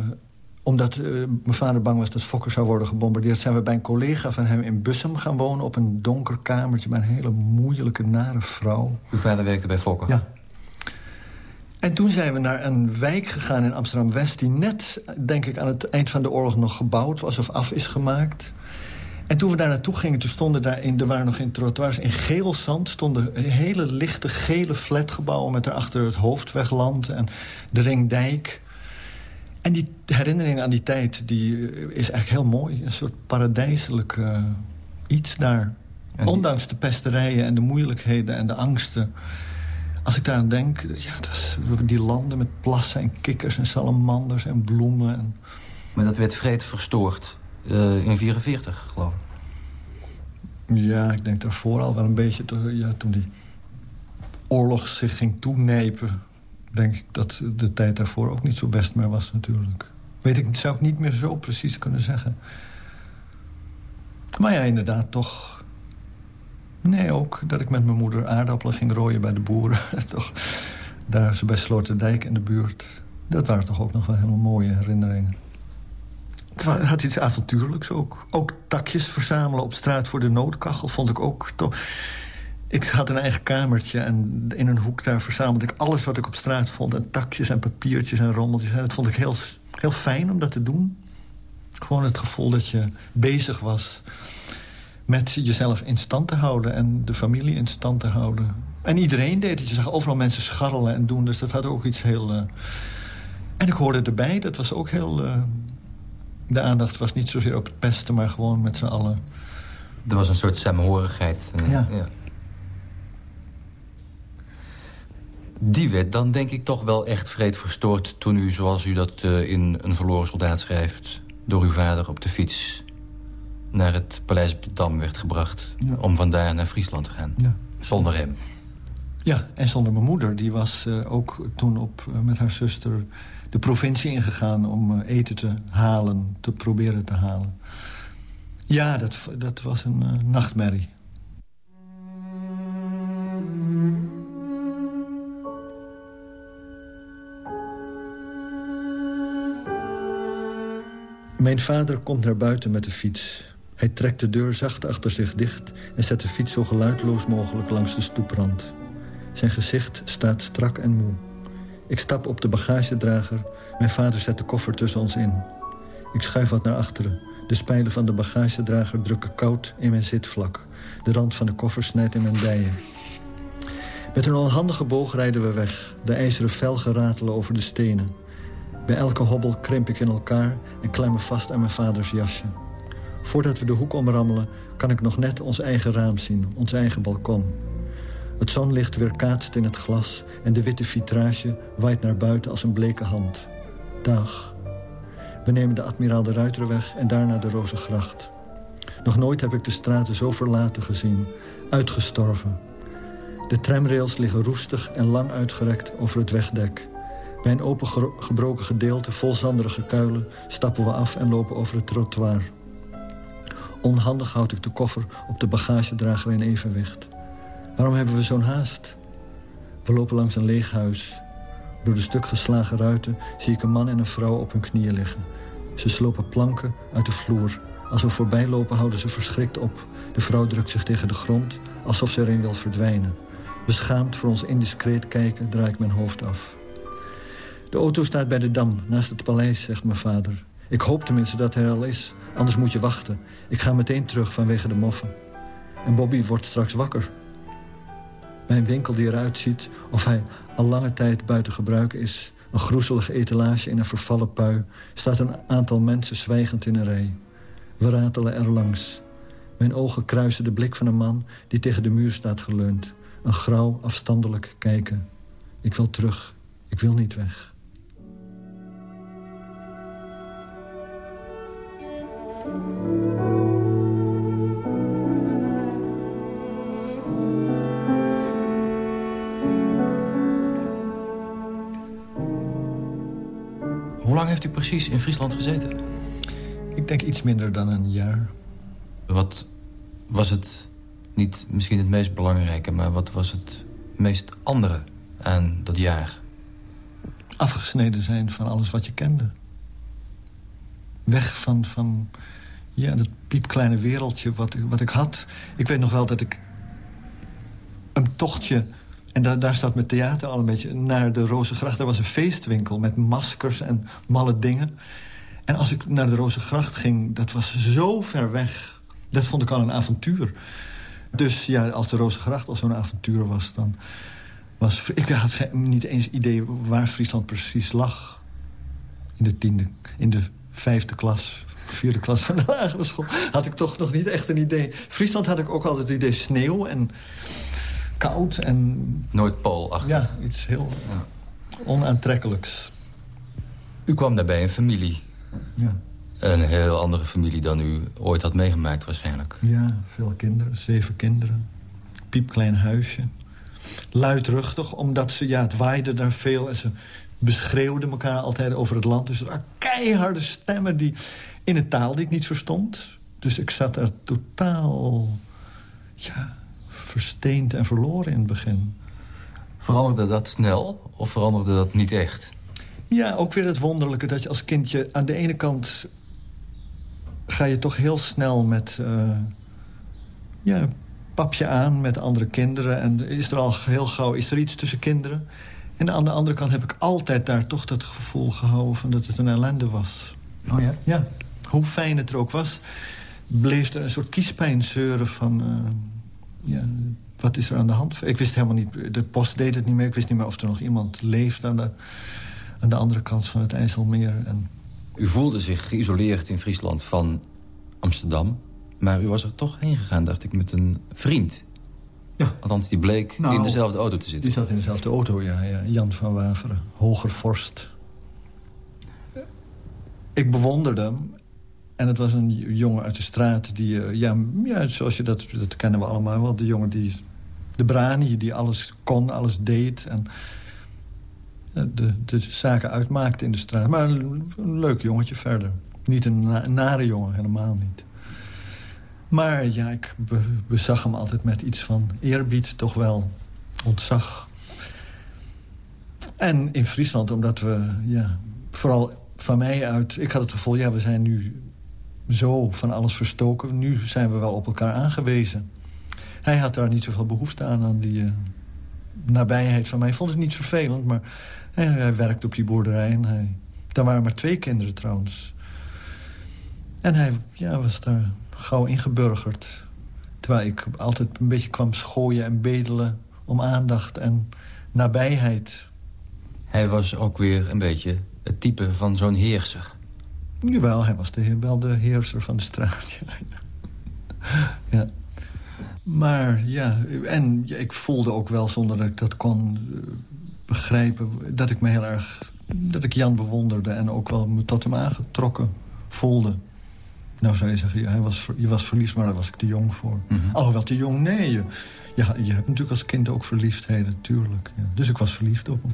omdat uh, mijn vader bang was dat Fokker zou worden gebombardeerd... zijn we bij een collega van hem in Bussum gaan wonen... op een donker kamertje bij een hele moeilijke, nare vrouw. Uw vader werkte bij Fokker? Ja. En toen zijn we naar een wijk gegaan in Amsterdam-West... die net, denk ik, aan het eind van de oorlog nog gebouwd was of af is gemaakt. En toen we daar naartoe gingen, toen stonden daar... In, er waren nog in trottoirs in geel zand... stonden hele lichte gele flatgebouwen... met daarachter het Hoofdwegland en de Ringdijk... En die herinnering aan die tijd die is eigenlijk heel mooi. Een soort paradijselijk uh, iets daar. Ondanks de pesterijen en de moeilijkheden en de angsten. Als ik daar aan denk, ja, was die landen met plassen en kikkers en salamanders en bloemen. En... Maar dat werd vreed verstoord in 44, geloof ik. Ja, ik denk daarvoor al wel een beetje... ja, toen die oorlog zich ging toenepen denk ik dat de tijd daarvoor ook niet zo best meer was natuurlijk. Weet ik, zou ik niet meer zo precies kunnen zeggen. Maar ja, inderdaad, toch... Nee, ook dat ik met mijn moeder aardappelen ging rooien bij de boeren. toch, daar ze bij Sloterdijk in de buurt. Dat waren toch ook nog wel helemaal mooie herinneringen. Het had iets avontuurlijks ook. Ook takjes verzamelen op straat voor de noodkachel vond ik ook toch... Ik had een eigen kamertje en in een hoek daar verzamelde ik alles wat ik op straat vond. En takjes en papiertjes en rommeltjes. En dat vond ik heel, heel fijn om dat te doen. Gewoon het gevoel dat je bezig was met jezelf in stand te houden... en de familie in stand te houden. En iedereen deed het. Je zag overal mensen scharrelen en doen. Dus dat had ook iets heel... Uh... En ik hoorde erbij. Dat was ook heel... Uh... De aandacht was niet zozeer op het pesten, maar gewoon met z'n allen. Er was een soort samenhorigheid. ja. ja. Die werd dan denk ik toch wel echt vreed verstoord... toen u, zoals u dat uh, in Een verloren soldaat schrijft... door uw vader op de fiets naar het paleis op de Dam werd gebracht... om vandaar naar Friesland te gaan. Ja. Zonder hem. Ja, en zonder mijn moeder. Die was uh, ook toen op, uh, met haar zuster de provincie ingegaan... om eten te halen, te proberen te halen. Ja, dat, dat was een nachtmerrie. Mijn vader komt naar buiten met de fiets. Hij trekt de deur zacht achter zich dicht... en zet de fiets zo geluidloos mogelijk langs de stoeprand. Zijn gezicht staat strak en moe. Ik stap op de bagagedrager. Mijn vader zet de koffer tussen ons in. Ik schuif wat naar achteren. De spijlen van de bagagedrager drukken koud in mijn zitvlak. De rand van de koffer snijdt in mijn dijen. Met een onhandige boog rijden we weg. De ijzeren velgen ratelen over de stenen. Bij elke hobbel krimp ik in elkaar en klem me vast aan mijn vaders jasje. Voordat we de hoek omrammelen, kan ik nog net ons eigen raam zien, ons eigen balkon. Het zonlicht weerkaatst in het glas en de witte vitrage waait naar buiten als een bleke hand. Dag. We nemen de Admiraal de Ruiterweg en daarna de Rozengracht. Nog nooit heb ik de straten zo verlaten gezien, uitgestorven. De tramrails liggen roestig en lang uitgerekt over het wegdek. Bij een open gebroken gedeelte vol zanderige kuilen stappen we af en lopen over het trottoir. Onhandig houd ik de koffer op de bagagedrager in evenwicht. Waarom hebben we zo'n haast? We lopen langs een leeg huis. Door de stuk geslagen ruiten zie ik een man en een vrouw op hun knieën liggen. Ze slopen planken uit de vloer. Als we voorbij lopen houden ze verschrikt op. De vrouw drukt zich tegen de grond, alsof ze erin wil verdwijnen. Beschaamd voor ons indiscreet kijken draai ik mijn hoofd af. De auto staat bij de Dam, naast het paleis, zegt mijn vader. Ik hoop tenminste dat hij er al is, anders moet je wachten. Ik ga meteen terug vanwege de moffen. En Bobby wordt straks wakker. Bij een winkel die eruit ziet of hij al lange tijd buiten gebruik is... een groezelige etalage in een vervallen pui... staat een aantal mensen zwijgend in een rij. We ratelen er langs. Mijn ogen kruisen de blik van een man die tegen de muur staat geleund. Een grauw, afstandelijk kijken. Ik wil terug. Ik wil niet weg. Hoe lang heeft u precies in Friesland gezeten? Ik denk iets minder dan een jaar. Wat was het, niet misschien het meest belangrijke... maar wat was het meest andere aan dat jaar? Afgesneden zijn van alles wat je kende. Weg van, van ja, dat piepkleine wereldje wat, wat ik had. Ik weet nog wel dat ik een tochtje... en daar, staat mijn theater al een beetje... naar de Rozengracht. Daar was een feestwinkel met maskers en malle dingen. En als ik naar de Rozengracht ging, dat was zo ver weg. Dat vond ik al een avontuur. Dus ja, als de Rozengracht al zo'n avontuur was... dan was... Ik had niet eens idee waar Friesland precies lag. In de tiende, in de vijfde klas, vierde klas van de lagere school... had ik toch nog niet echt een idee. Friesland had ik ook altijd het idee sneeuw en koud en... Nooit poolachtig. Ja, iets heel onaantrekkelijks. U kwam daarbij een familie. Ja. Een heel andere familie dan u ooit had meegemaakt waarschijnlijk. Ja, veel kinderen, zeven kinderen. Piepklein huisje. Luidruchtig, omdat ze, ja, het waaide daar veel... en ze beschreeuwden elkaar altijd over het land. Dus er waren keiharde stemmen die, in een taal die ik niet verstond. Dus ik zat er totaal ja, versteend en verloren in het begin. Veranderde dat snel of veranderde dat niet echt? Ja, ook weer het wonderlijke dat je als kindje... aan de ene kant ga je toch heel snel met... Uh, ja, pap je aan met andere kinderen. En is er al heel gauw is er iets tussen kinderen. En aan de andere kant heb ik altijd daar toch dat gevoel gehouden... van dat het een ellende was. Oh ja? Ja. Hoe fijn het er ook was, bleef er een soort kiespijn zeuren van... Uh, ja, wat is er aan de hand? Ik wist helemaal niet, de post deed het niet meer. Ik wist niet meer of er nog iemand leeft aan de, aan de andere kant van het IJsselmeer. En... U voelde zich geïsoleerd in Friesland van Amsterdam. Maar u was er toch heen gegaan, dacht ik, met een vriend. Ja. Althans, die bleek Nou, in dezelfde auto te zitten. Die zat in dezelfde auto, ja. ja. Jan van Waveren, hoger vorst. Ik bewonderde hem. En het was een jongen uit de straat die... eh, ja, ja, zoals je dat... Dat kennen we allemaal wel. De jongen die... De brani, die alles kon, alles deed. En eh, de, de zaken uitmaakte in de straat. Maar een, leuk jongetje verder. Niet een, na- een nare jongen, helemaal niet. Maar ja, ik be- bezag hem altijd met iets van eerbied, toch wel ontzag. En in Friesland, omdat we, ja, vooral van mij uit... Ik had het gevoel, ja, we zijn nu zo van alles verstoken. Nu zijn we wel op elkaar aangewezen. Hij had daar niet zoveel behoefte aan, aan die eh, nabijheid van mij. Ik vond het niet vervelend, maar hij, hij werkte op die boerderij. En hij, daar waren maar twee kinderen trouwens. En hij ja, was daar gauw ingeburgerd. Terwijl ik altijd een beetje kwam schooien en bedelen om aandacht en nabijheid. Hij was ook weer een beetje het type van zo'n heerser. Jawel, hij was de, wel de heerser van de straat. Ja. ja. Maar ja, en ik voelde ook wel, zonder dat ik dat kon eh, begrijpen... dat ik me heel erg, dat ik Jan bewonderde... en ook wel me tot hem aangetrokken voelde. Nou zou je zeggen, hij was, je was verliefd, maar daar was ik te jong voor. Mhm. Alhoewel te jong, nee. Je, je, je hebt natuurlijk als kind ook verliefdheden, tuurlijk. Ja. Dus ik was verliefd op hem.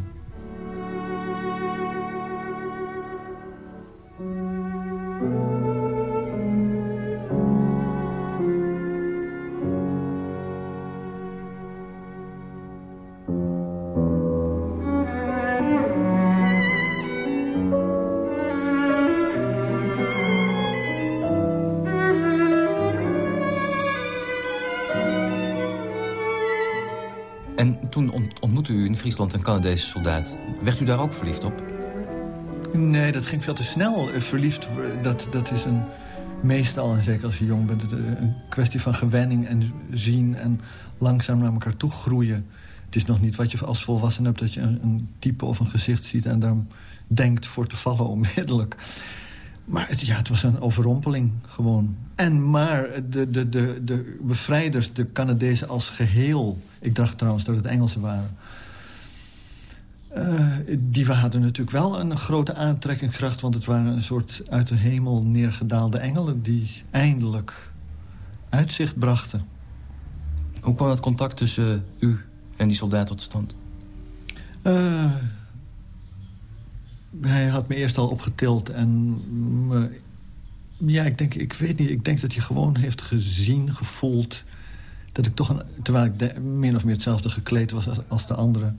En toen ont- ontmoette u in Friesland een Canadese soldaat. Werd u daar ook verliefd op? Nee, dat ging veel te snel. Eh, Verliefd, dat, dat is een, meestal, en zeker als je jong bent... een een kwestie van gewenning en zien en langzaam naar elkaar toe groeien. Het is nog niet wat je als volwassen hebt... dat je een, type of een gezicht ziet en daar denkt voor te vallen onmiddellijk. Maar het, ja, het was een overrompeling gewoon. En maar de, de, de, de bevrijders, de Canadezen als geheel... ik dacht trouwens dat het Engelsen waren... Uh, die hadden natuurlijk wel een grote aantrekkingskracht... want het waren een soort uit de hemel neergedaalde engelen... die eindelijk uitzicht brachten. Hoe kwam het contact tussen u en die soldaat tot stand? Uh, hij had me eerst al opgetild en... ja, ik denk, ik weet niet, ik denk dat hij gewoon heeft gezien, gevoeld... dat ik toch, een, terwijl ik min of meer hetzelfde gekleed was als, als de anderen...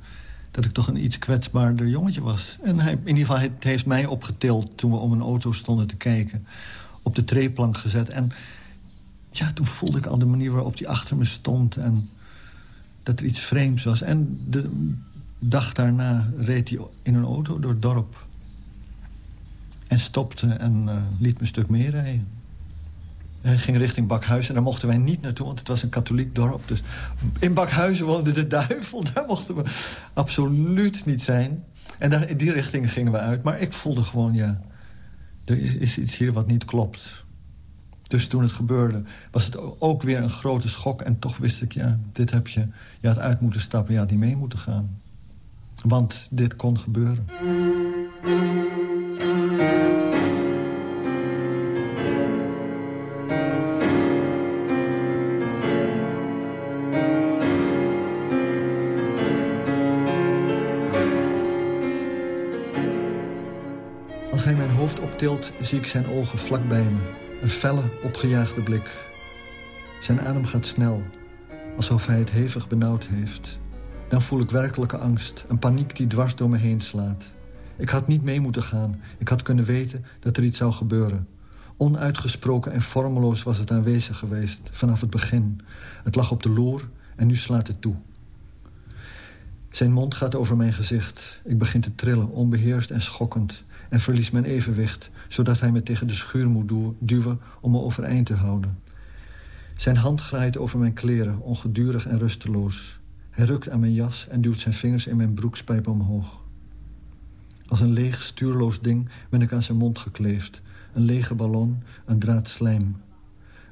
dat ik toch een iets kwetsbaarder jongetje was. En hij, in ieder geval, heeft mij opgetild toen we om een auto stonden te kijken. Op de treeplank gezet. En ja, toen voelde ik al de manier waarop hij achter me stond... en dat er iets vreemds was. En de dag daarna reed hij in een auto door het dorp. En stopte en uh, liet me een stuk meer rijden. Ging richting Bakhuizen en daar mochten wij niet naartoe... want het was een katholiek dorp. Dus in Bakhuizen woonde de duivel. Daar mochten we absoluut niet zijn. En daar, in die richting gingen we uit. Maar ik voelde gewoon, ja... er is iets hier wat niet klopt. Dus toen het gebeurde, was het ook weer een grote schok. En toch wist ik, ja, dit heb je... Je had uit moeten stappen, je had niet mee moeten gaan. Want dit kon gebeuren. Optilt, zie ik zijn ogen vlak bij me. Een felle, opgejaagde blik. Zijn adem gaat snel, alsof hij het hevig benauwd heeft. Dan voel ik werkelijke angst, een paniek die dwars door me heen slaat. Ik had niet mee moeten gaan. Ik had kunnen weten dat er iets zou gebeuren. Onuitgesproken en vormeloos was het aanwezig geweest, vanaf het begin. Het lag op de loer en nu slaat het toe. Zijn mond gaat over mijn gezicht. Ik begin te trillen, onbeheerst en schokkend... en verlies mijn evenwicht, zodat hij me tegen de schuur moet duwen... om me overeind te houden. Zijn hand graait over mijn kleren, ongedurig en rusteloos. Hij rukt aan mijn jas en duwt zijn vingers in mijn broekspijp omhoog. Als een leeg, stuurloos ding ben ik aan zijn mond gekleefd. Een lege ballon, een draad slijm.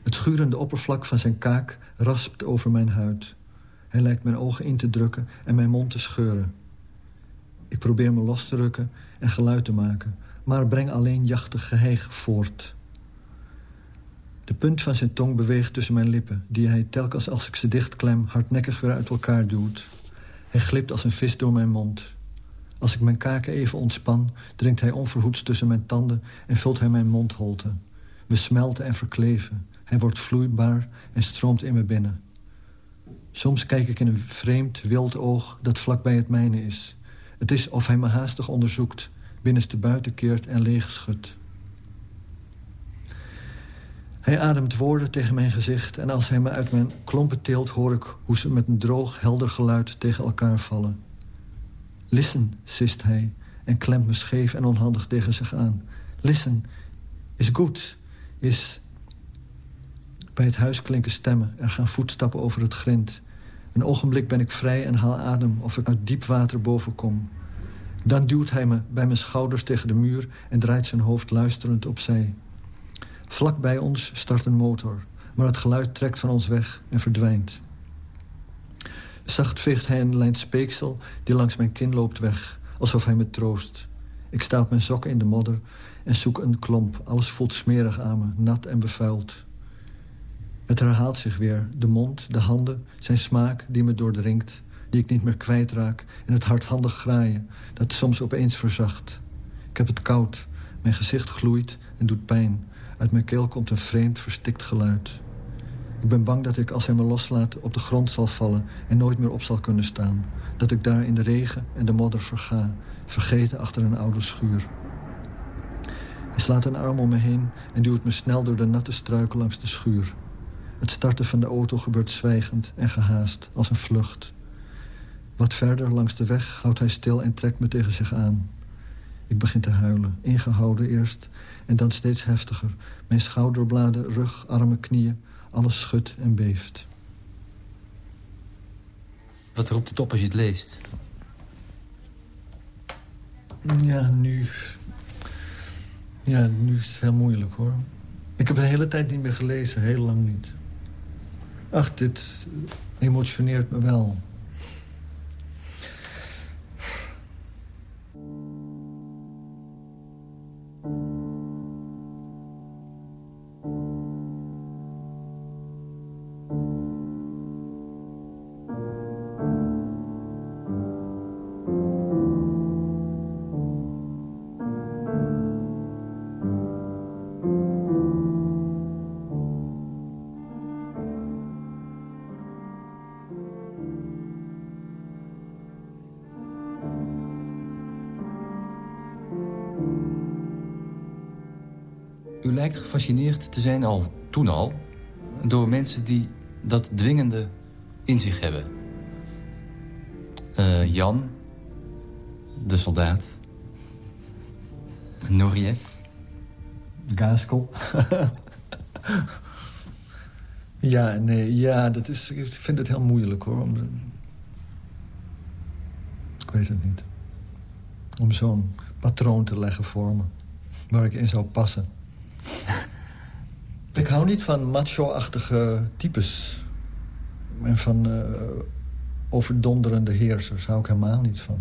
Het schurende oppervlak van zijn kaak raspt over mijn huid. Hij lijkt mijn ogen in te drukken en mijn mond te scheuren. Ik probeer me los te rukken en geluid te maken... maar breng alleen jachtig geheig voort. De punt van zijn tong beweegt tussen mijn lippen... die hij telkens als ik ze dichtklem hardnekkig weer uit elkaar duwt. Hij glipt als een vis door mijn mond. Als ik mijn kaken even ontspan, dringt hij onverhoeds tussen mijn tanden... en vult hij mijn mondholte. We smelten en verkleven. Hij wordt vloeibaar en stroomt in me binnen. Soms kijk ik in een vreemd, wild oog dat vlakbij het mijne is. Het is of hij me haastig onderzoekt, binnenste buiten keert en leeg schudt. Hij ademt woorden tegen mijn gezicht... en als hij me uit mijn klompen tilt, hoor ik hoe ze met een droog, helder geluid tegen elkaar vallen. Listen, sist hij en klemt me scheef en onhandig tegen zich aan. Listen, is goed, is... Bij het huis klinken stemmen, er gaan voetstappen over het grind. Een ogenblik ben ik vrij en haal adem of ik uit diep water boven kom. Dan duwt hij me bij mijn schouders tegen de muur... en draait zijn hoofd luisterend opzij. Vlak bij ons start een motor, maar het geluid trekt van ons weg en verdwijnt. Zacht veegt hij een lijn speeksel die langs mijn kin loopt weg, alsof hij me troost. Ik sta op mijn sokken in de modder en zoek een klomp. Alles voelt smerig aan me, nat en bevuild. Het herhaalt zich weer. De mond, de handen, zijn smaak die me doordringt... die ik niet meer kwijtraak... en het hardhandig graaien dat soms opeens verzacht. Ik heb het koud. Mijn gezicht gloeit en doet pijn. Uit mijn keel komt een vreemd, verstikt geluid. Ik ben bang dat ik, als hij me loslaat, op de grond zal vallen... en nooit meer op zal kunnen staan. Dat ik daar in de regen en de modder verga... vergeten achter een oude schuur. Hij slaat een arm om me heen en duwt me snel door de natte struiken langs de schuur. Het starten van de auto gebeurt zwijgend en gehaast, als een vlucht. Wat verder langs de weg houdt hij stil en trekt me tegen zich aan. Ik begin te huilen, ingehouden eerst en dan steeds heftiger. Mijn schouderbladen, rug, armen, knieën, alles schudt en beeft. Wat roept het op als je het leest? Ja, nu... Ja, nu is het heel moeilijk, hoor. Ik heb een hele tijd niet meer gelezen, heel lang niet. Ach, dit emotioneert me wel. Lijkt gefascineerd te zijn, al toen al... door mensen die dat dwingende in zich hebben. Uh, Jan, de soldaat. Noriev. Gaskell. ja, nee, ja, dat is, ik vind het heel moeilijk, hoor. Om, ik weet het niet. Om zo'n patroon te leggen voor me. Waar ik in zou passen. Ik hou niet van macho-achtige types. En van uh, overdonderende heersers. hou ik helemaal niet van.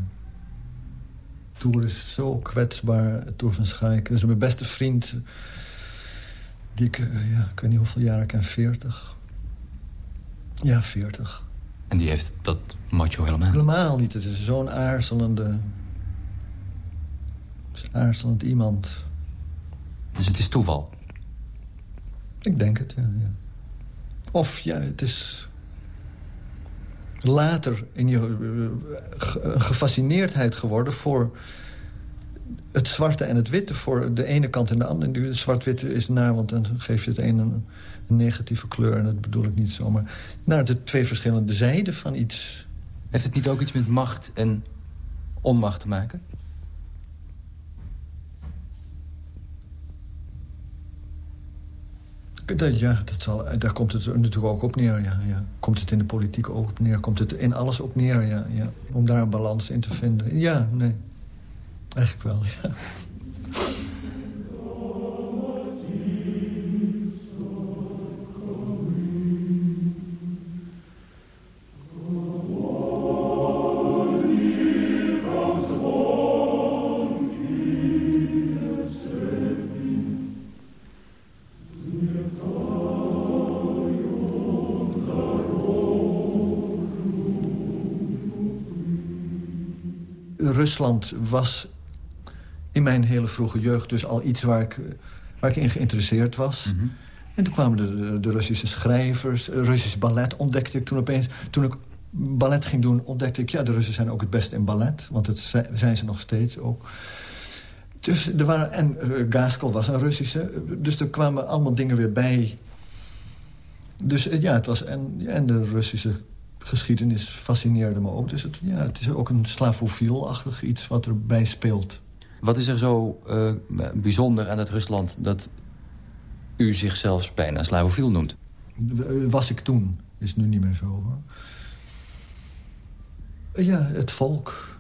Toer is zo kwetsbaar, Toer van Schaik. Dat is mijn beste vriend. Die ik, uh, ja, ik weet niet hoeveel jaar ik ken, 40. Ja, 40. En die heeft dat macho helemaal? Helemaal niet. Het is zo'n aarzelende... aarzelend iemand. Dus het is toeval? Ik denk het, ja. ja. Of ja, het is later in je uh, gefascineerdheid geworden voor het zwarte en het witte. Voor de ene kant en de andere. Het zwart-witte is naar, want dan geef je het een een, een, negatieve kleur. En dat bedoel ik niet zomaar. Naar de twee verschillende zijden van iets. Heeft het niet ook iets met macht en onmacht te maken? Dat, ja, dat zal, daar komt het natuurlijk ook op neer. Ja, ja. Komt het in de politiek ook op neer? Komt het in alles op neer? Ja, ja. Om daar een balans in te vinden. Ja, nee. Eigenlijk wel, ja. Rusland was in mijn hele vroege jeugd dus al iets waar ik, waar ik in geïnteresseerd was. Mhm. En toen kwamen de, de, Russische schrijvers, Russisch ballet ontdekte ik toen opeens. Toen ik ballet ging doen, ontdekte ik... ja, de Russen zijn ook het beste in ballet, want dat zijn ze nog steeds ook. Dus er waren, en uh, Gaskell was een Russische, dus er kwamen allemaal dingen weer bij. Dus eh, ja, het was... En, en de Russische geschiedenis fascineerde me ook. Dus het, ja, het is ook een slavofiel-achtig iets wat erbij speelt. Wat is er zo uh, bijzonder aan het Rusland... dat u zichzelf bijna slavofiel noemt? Was ik toen. Is nu niet meer zo, hoor. Ja, het volk.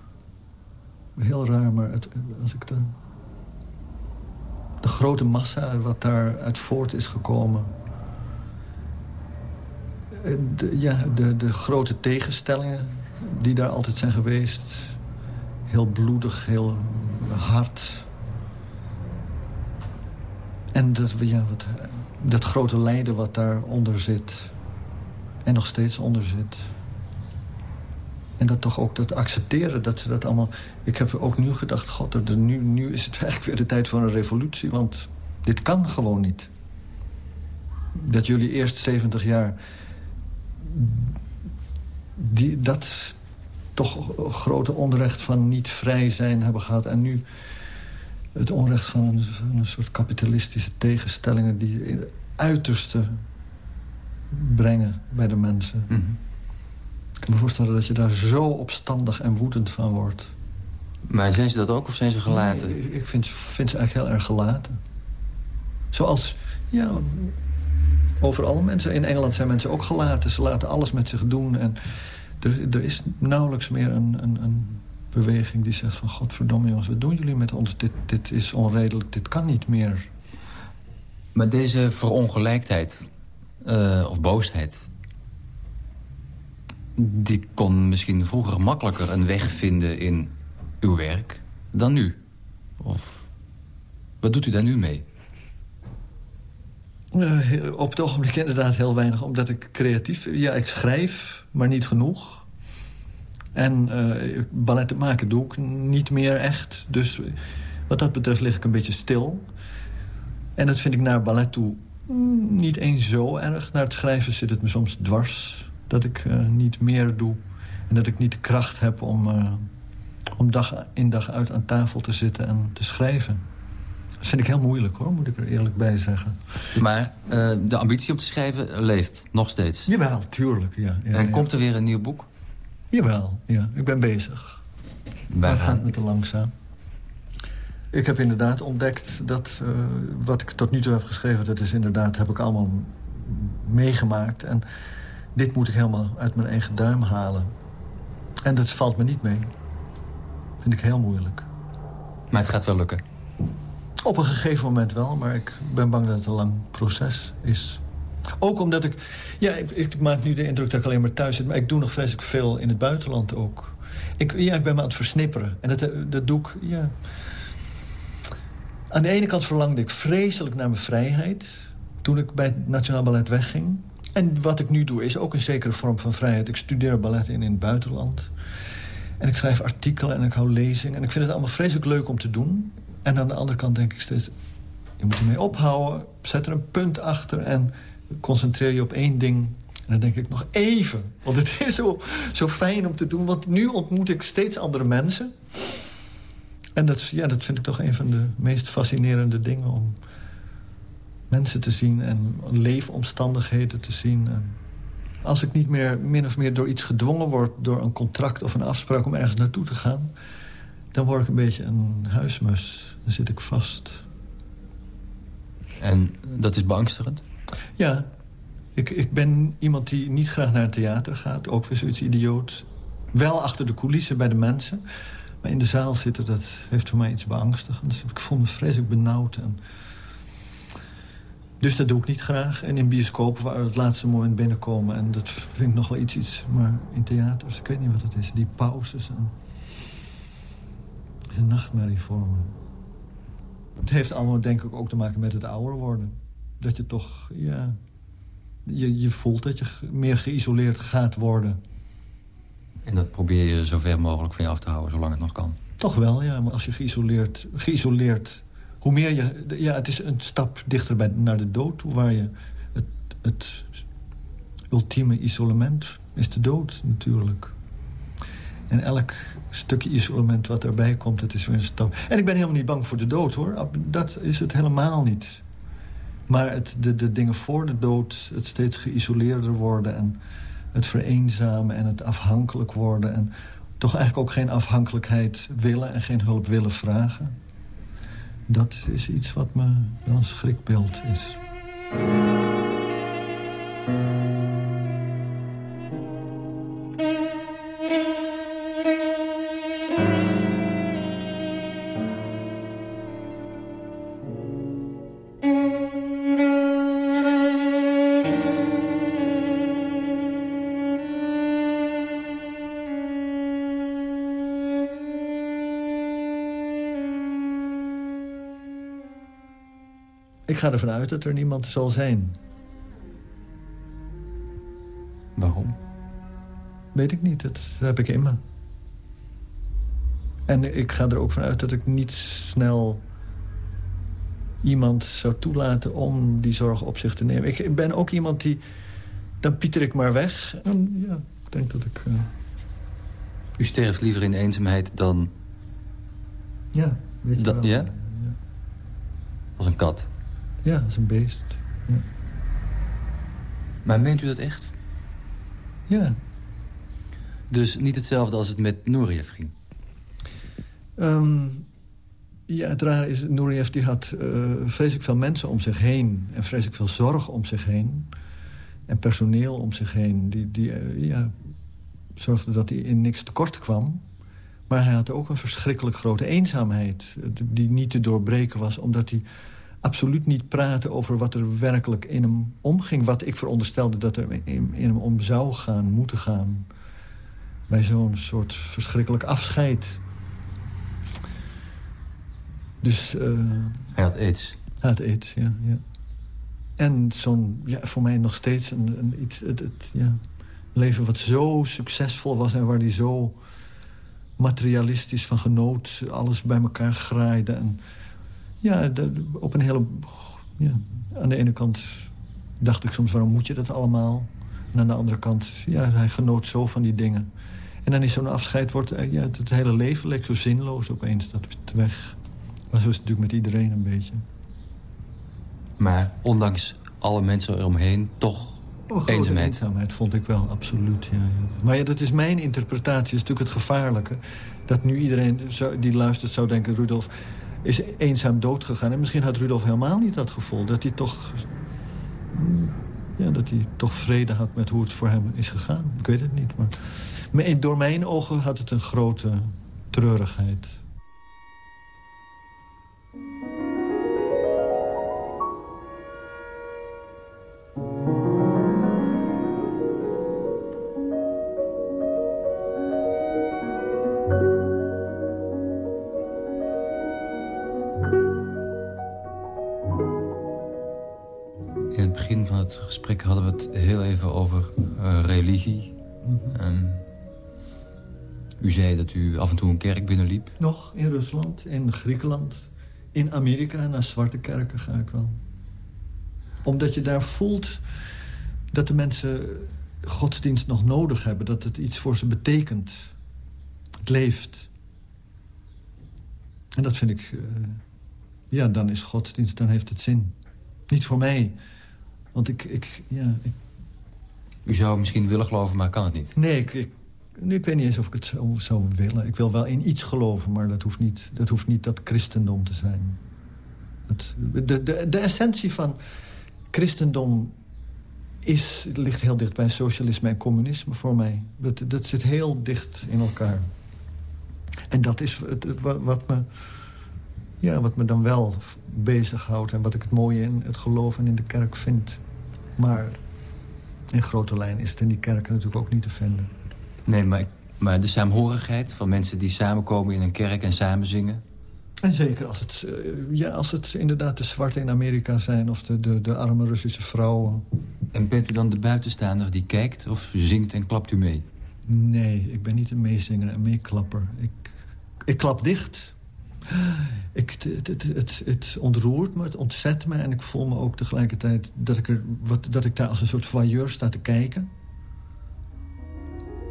Heel raar, maar het, als ik de... De grote massa wat daar uit voort is gekomen ja, de, de grote tegenstellingen die daar altijd zijn geweest. Heel bloedig, heel hard. En dat, ja, dat, dat grote lijden wat daaronder zit. En nog steeds onder zit. En dat toch ook dat accepteren dat ze dat allemaal... Ik heb ook nu gedacht, god, er, nu, nu is het eigenlijk weer de tijd voor een revolutie. Want dit kan gewoon niet. Dat jullie eerst 70 jaar die, dat toch grote onrecht van niet vrij zijn hebben gehad. En nu het onrecht van een, een soort kapitalistische tegenstellingen... die in het uiterste brengen bij de mensen. Mhm. Ik kan me voorstellen dat je daar zo opstandig en woedend van wordt. Maar zijn ze dat ook of zijn ze gelaten? ik vind, vind ze eigenlijk heel erg gelaten. Zoals, ja, over alle mensen. In Engeland zijn mensen ook gelaten. Ze laten alles met zich doen. En er, er is nauwelijks meer een, een, een beweging die zegt van... godverdomme jongens, wat doen jullie met ons? Dit, dit is onredelijk, dit kan niet meer. Maar deze verongelijkheid, uh, of boosheid... die kon misschien vroeger makkelijker een weg vinden in uw werk dan nu. Of wat doet u daar nu mee? Uh, op het ogenblik inderdaad heel weinig, omdat ik creatief... Ja, ik schrijf, maar niet genoeg. En uh, balletten maken doe ik niet meer echt. Dus wat dat betreft lig ik een beetje stil. En dat vind ik naar ballet toe niet eens zo erg. Naar het schrijven zit het me soms dwars. Dat ik uh, niet meer doe. En dat ik niet de kracht heb om, om dag in dag uit aan tafel te zitten en te schrijven. Dat vind ik heel moeilijk hoor, moet ik er eerlijk bij zeggen. Maar uh, de ambitie om te schrijven leeft nog steeds? Jawel, tuurlijk. Ja, ja en ja. komt er weer een nieuw boek? Jawel, ja. Ik ben bezig. Waar gaat het te langzaam? Ik heb inderdaad ontdekt dat uh, wat ik tot nu toe heb geschreven... dat is inderdaad, heb ik allemaal meegemaakt. En dit moet ik helemaal uit mijn eigen duim halen. En dat valt me niet mee. Vind ik heel moeilijk. Maar het gaat wel lukken? Op een gegeven moment wel, maar ik ben bang dat het een lang proces is. Ook omdat ik... Ja, ik, ik maak nu de indruk dat ik alleen maar thuis zit... maar ik doe nog vreselijk veel in het buitenland ook. Ik, ja, ik ben me aan het versnipperen. En dat, dat doe ik... Ja. Aan de ene kant verlangde ik vreselijk naar mijn vrijheid... toen ik bij het Nationaal Ballet wegging. En wat ik nu doe is ook een zekere vorm van vrijheid. Ik studeer ballet in, in het buitenland. En ik schrijf artikelen en ik hou lezingen. En ik vind het allemaal vreselijk leuk om te doen. En aan de andere kant denk ik steeds... je moet ermee ophouden, zet er een punt achter... en concentreer je op één ding. En dan denk ik nog even. Want het is zo, zo fijn om te doen. Want nu ontmoet ik steeds andere mensen. En dat, ja, dat vind ik toch een van de meest fascinerende dingen... om mensen te zien en leefomstandigheden te zien. En als ik niet meer min of meer door iets gedwongen word... door een contract of een afspraak om ergens naartoe te gaan... dan word ik een beetje een huismus. Dan zit ik vast. En dat is beangstigend? Ja. Ik, ik ben iemand die niet graag naar het theater gaat. Ook weer zoiets idioots. Wel achter de coulissen bij de mensen. Maar in de zaal zitten, dat heeft voor mij iets beangstigends. Ik voel me vreselijk benauwd. En... Dus dat doe ik niet graag. En in bioscopen waar we het laatste moment binnenkomen. En dat vind ik nog wel iets, iets. Maar in theaters, ik weet niet wat het is. Die pauzes. En... Is een nachtmerrie voor me. Het heeft allemaal denk ik ook te maken met het ouder worden. Dat je toch, ja... Je, je voelt dat je meer geïsoleerd gaat worden. En dat probeer je zo ver mogelijk van je af te houden, zolang het nog kan? Toch wel, ja. Maar als je geïsoleerd... geïsoleerd hoe meer je... Ja, het is een stap dichter bij, naar de dood toe... waar je het, het ultieme isolement is de dood natuurlijk. En elk stukje isolement wat erbij komt, het is weer een stap. En ik ben helemaal niet bang voor de dood, hoor. Dat is het helemaal niet. Maar het, de, de dingen voor de dood, het steeds geïsoleerder worden... en het vereenzamen en het afhankelijk worden... en toch eigenlijk ook geen afhankelijkheid willen en geen hulp willen vragen. Dat is iets wat me wel een schrikbeeld is. Ga ervan uit dat er niemand zal zijn. Waarom? Weet ik niet, dat heb ik in me. En ik ga er ook vanuit dat ik niet snel iemand zou toelaten om die zorg op zich te nemen. Ik ben ook iemand die... Dan pieter ik maar weg. En ja, ik denk dat ik... Uh... U sterft liever in eenzaamheid dan... Ja, weet je da wel. Ja? ja? Als een kat? Ja, als een beest. Ja. Maar meent u dat echt? Ja. Dus niet hetzelfde als het met Nureyev ging? Um, ja, het rare is, Nureyev die had uh, vreselijk veel mensen om zich heen... en vreselijk veel zorg om zich heen. En personeel om zich heen. Die, die uh, ja, zorgde dat hij in niks tekort kwam. Maar hij had ook een verschrikkelijk grote eenzaamheid... die niet te doorbreken was, omdat hij absoluut niet praatte over wat er werkelijk in hem omging. Wat ik veronderstelde dat er in, in hem om zou gaan, moeten gaan. Bij zo'n soort verschrikkelijk afscheid. Dus... Uh, hij had aids. Hij had aids, ja. ja. En zo'n, ja, voor mij nog steeds een, een iets, het, het, ja, leven wat zo succesvol was... en waar hij zo materialistisch van genoot, alles bij elkaar graaide. En ja, op een hele... Ja, aan de ene kant dacht ik soms, waarom moet je dat allemaal? En aan de andere kant, ja, hij genoot zo van die dingen. En dan is zo'n afscheid, wordt, eh, ja, het hele leven leek zo zinloos opeens, dat weg. Maar zo is het natuurlijk met iedereen een beetje. Maar ondanks alle mensen eromheen, toch oh, eenzaamheid. eenzaamheid vond ik wel, absoluut. Ja, ja. Maar ja, dat is mijn interpretatie, dat is natuurlijk het gevaarlijke. Dat nu iedereen die luistert zou denken... Rudolf is eenzaam doodgegaan. En misschien had Rudolf helemaal niet dat gevoel. Dat hij toch... Ja, dat hij toch vrede had met hoe het voor hem is gegaan. Ik weet het niet, maar... maar door mijn ogen had het een grote treurigheid. Gesprek hadden we het heel even over uh, religie. Mhm. u zei dat u af en toe een kerk binnenliep. Nog, in Rusland, in Griekenland. In Amerika, naar zwarte kerken ga ik wel. Omdat je daar voelt dat de mensen godsdienst nog nodig hebben. Dat het iets voor ze betekent. Het leeft. En dat vind ik... Uh, ja, dan is godsdienst, dan heeft het zin. Niet voor mij, want ik... ik, ja, ik... U zou misschien willen geloven, maar kan het niet? Nee, ik, ik, ik weet niet eens of ik het zo zou willen. Ik wil wel in iets geloven, maar dat hoeft niet dat, hoeft niet dat christendom te zijn. Het, de, de, de essentie van christendom is, ligt heel dicht bij socialisme en communisme voor mij. Dat, dat zit heel dicht in elkaar. En dat is het, wat, me, ja, wat me dan wel bezighoudt... en wat ik het mooie in het geloof en in de kerk vind. Maar in grote lijn is het in die kerken natuurlijk ook niet te vinden. Nee, maar, maar de saamhorigheid van mensen die samenkomen in een kerk en samen zingen... En zeker als het, eh, ja, als het inderdaad de zwarte in Amerika zijn... of de, de, de arme Russische vrouwen. En bent u dan de buitenstaander die kijkt of zingt en klapt u mee? Nee, ik ben niet een meezinger en meeklapper. Ik, ik klap dicht, ik, het, het, het, het, ontroert me, het ontzet me. En ik voel me ook tegelijkertijd dat ik, er, wat, dat ik daar als een soort voyeur sta te kijken.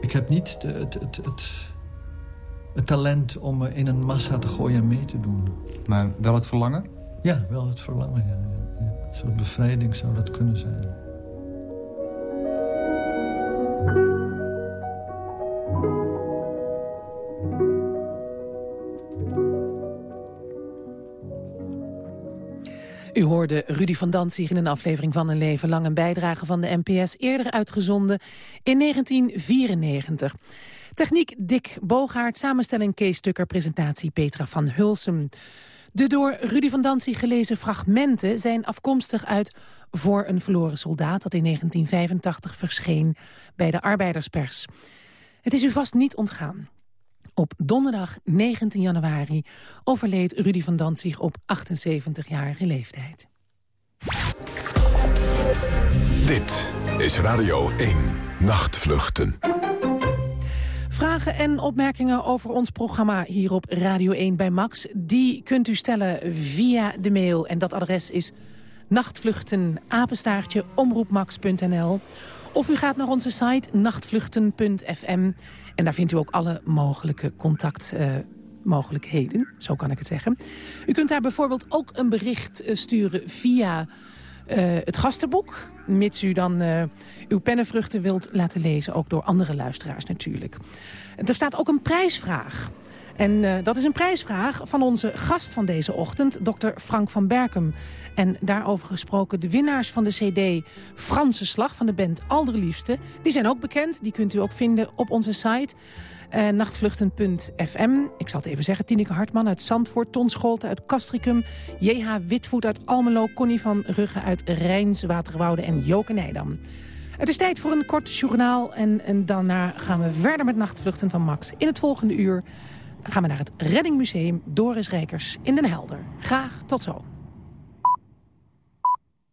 Ik heb niet het, het, het, het talent om me in een massa te gooien en mee te doen. Maar wel het verlangen? Ja, wel het verlangen, ja. ja. Een soort bevrijding zou dat kunnen zijn. U hoorde Rudy van Danzig in een aflevering van Een Leven Lang... een bijdrage van de NPS, eerder uitgezonden in 1994. Techniek Dick Bogaert, samenstelling Kees Stukker... presentatie Petra van Hulsem. De door Rudy van Danzig gelezen fragmenten zijn afkomstig uit Voor een verloren soldaat... dat in 1985 verscheen bij de Arbeiderspers. Het is u vast niet ontgaan. Op donderdag 19 januari overleed Rudy van Danzig op 78-jarige leeftijd. Dit is Radio 1, Nachtvluchten. Vragen en opmerkingen over ons programma hier op Radio 1 bij Max... die kunt u stellen via de mail. En dat adres is nachtvluchten, omroepmax.nl... Of u gaat naar onze site nachtvluchten.fm. En daar vindt u ook alle mogelijke contactmogelijkheden. Uh, zo kan ik het zeggen. U kunt daar bijvoorbeeld ook een bericht uh, sturen via... Uh, het gastenboek, mits u dan uw pennenvruchten wilt laten lezen... ook door andere luisteraars natuurlijk. Er staat ook een prijsvraag. En uh, dat is een prijsvraag van onze gast van deze ochtend, dokter Frank van Berkem. En daarover gesproken, de winnaars van de cd Franse Slag van de band Alderliefste. Die zijn ook bekend, die kunt u ook vinden op onze site. Uh, nachtvluchten.fm. Ik zal het even zeggen. Tineke Hartman uit Zandvoort. Ton Scholte uit Castricum. J.H. Witvoet uit Almelo. Connie van Rugge uit Rijns, Waterwoude en Joke Nijdam. Het is tijd voor een kort journaal. En, en daarna gaan we verder met Nachtvluchten van Max. In het volgende uur gaan we naar het Reddingmuseum Doris Rekers in Den Helder. Graag tot zo.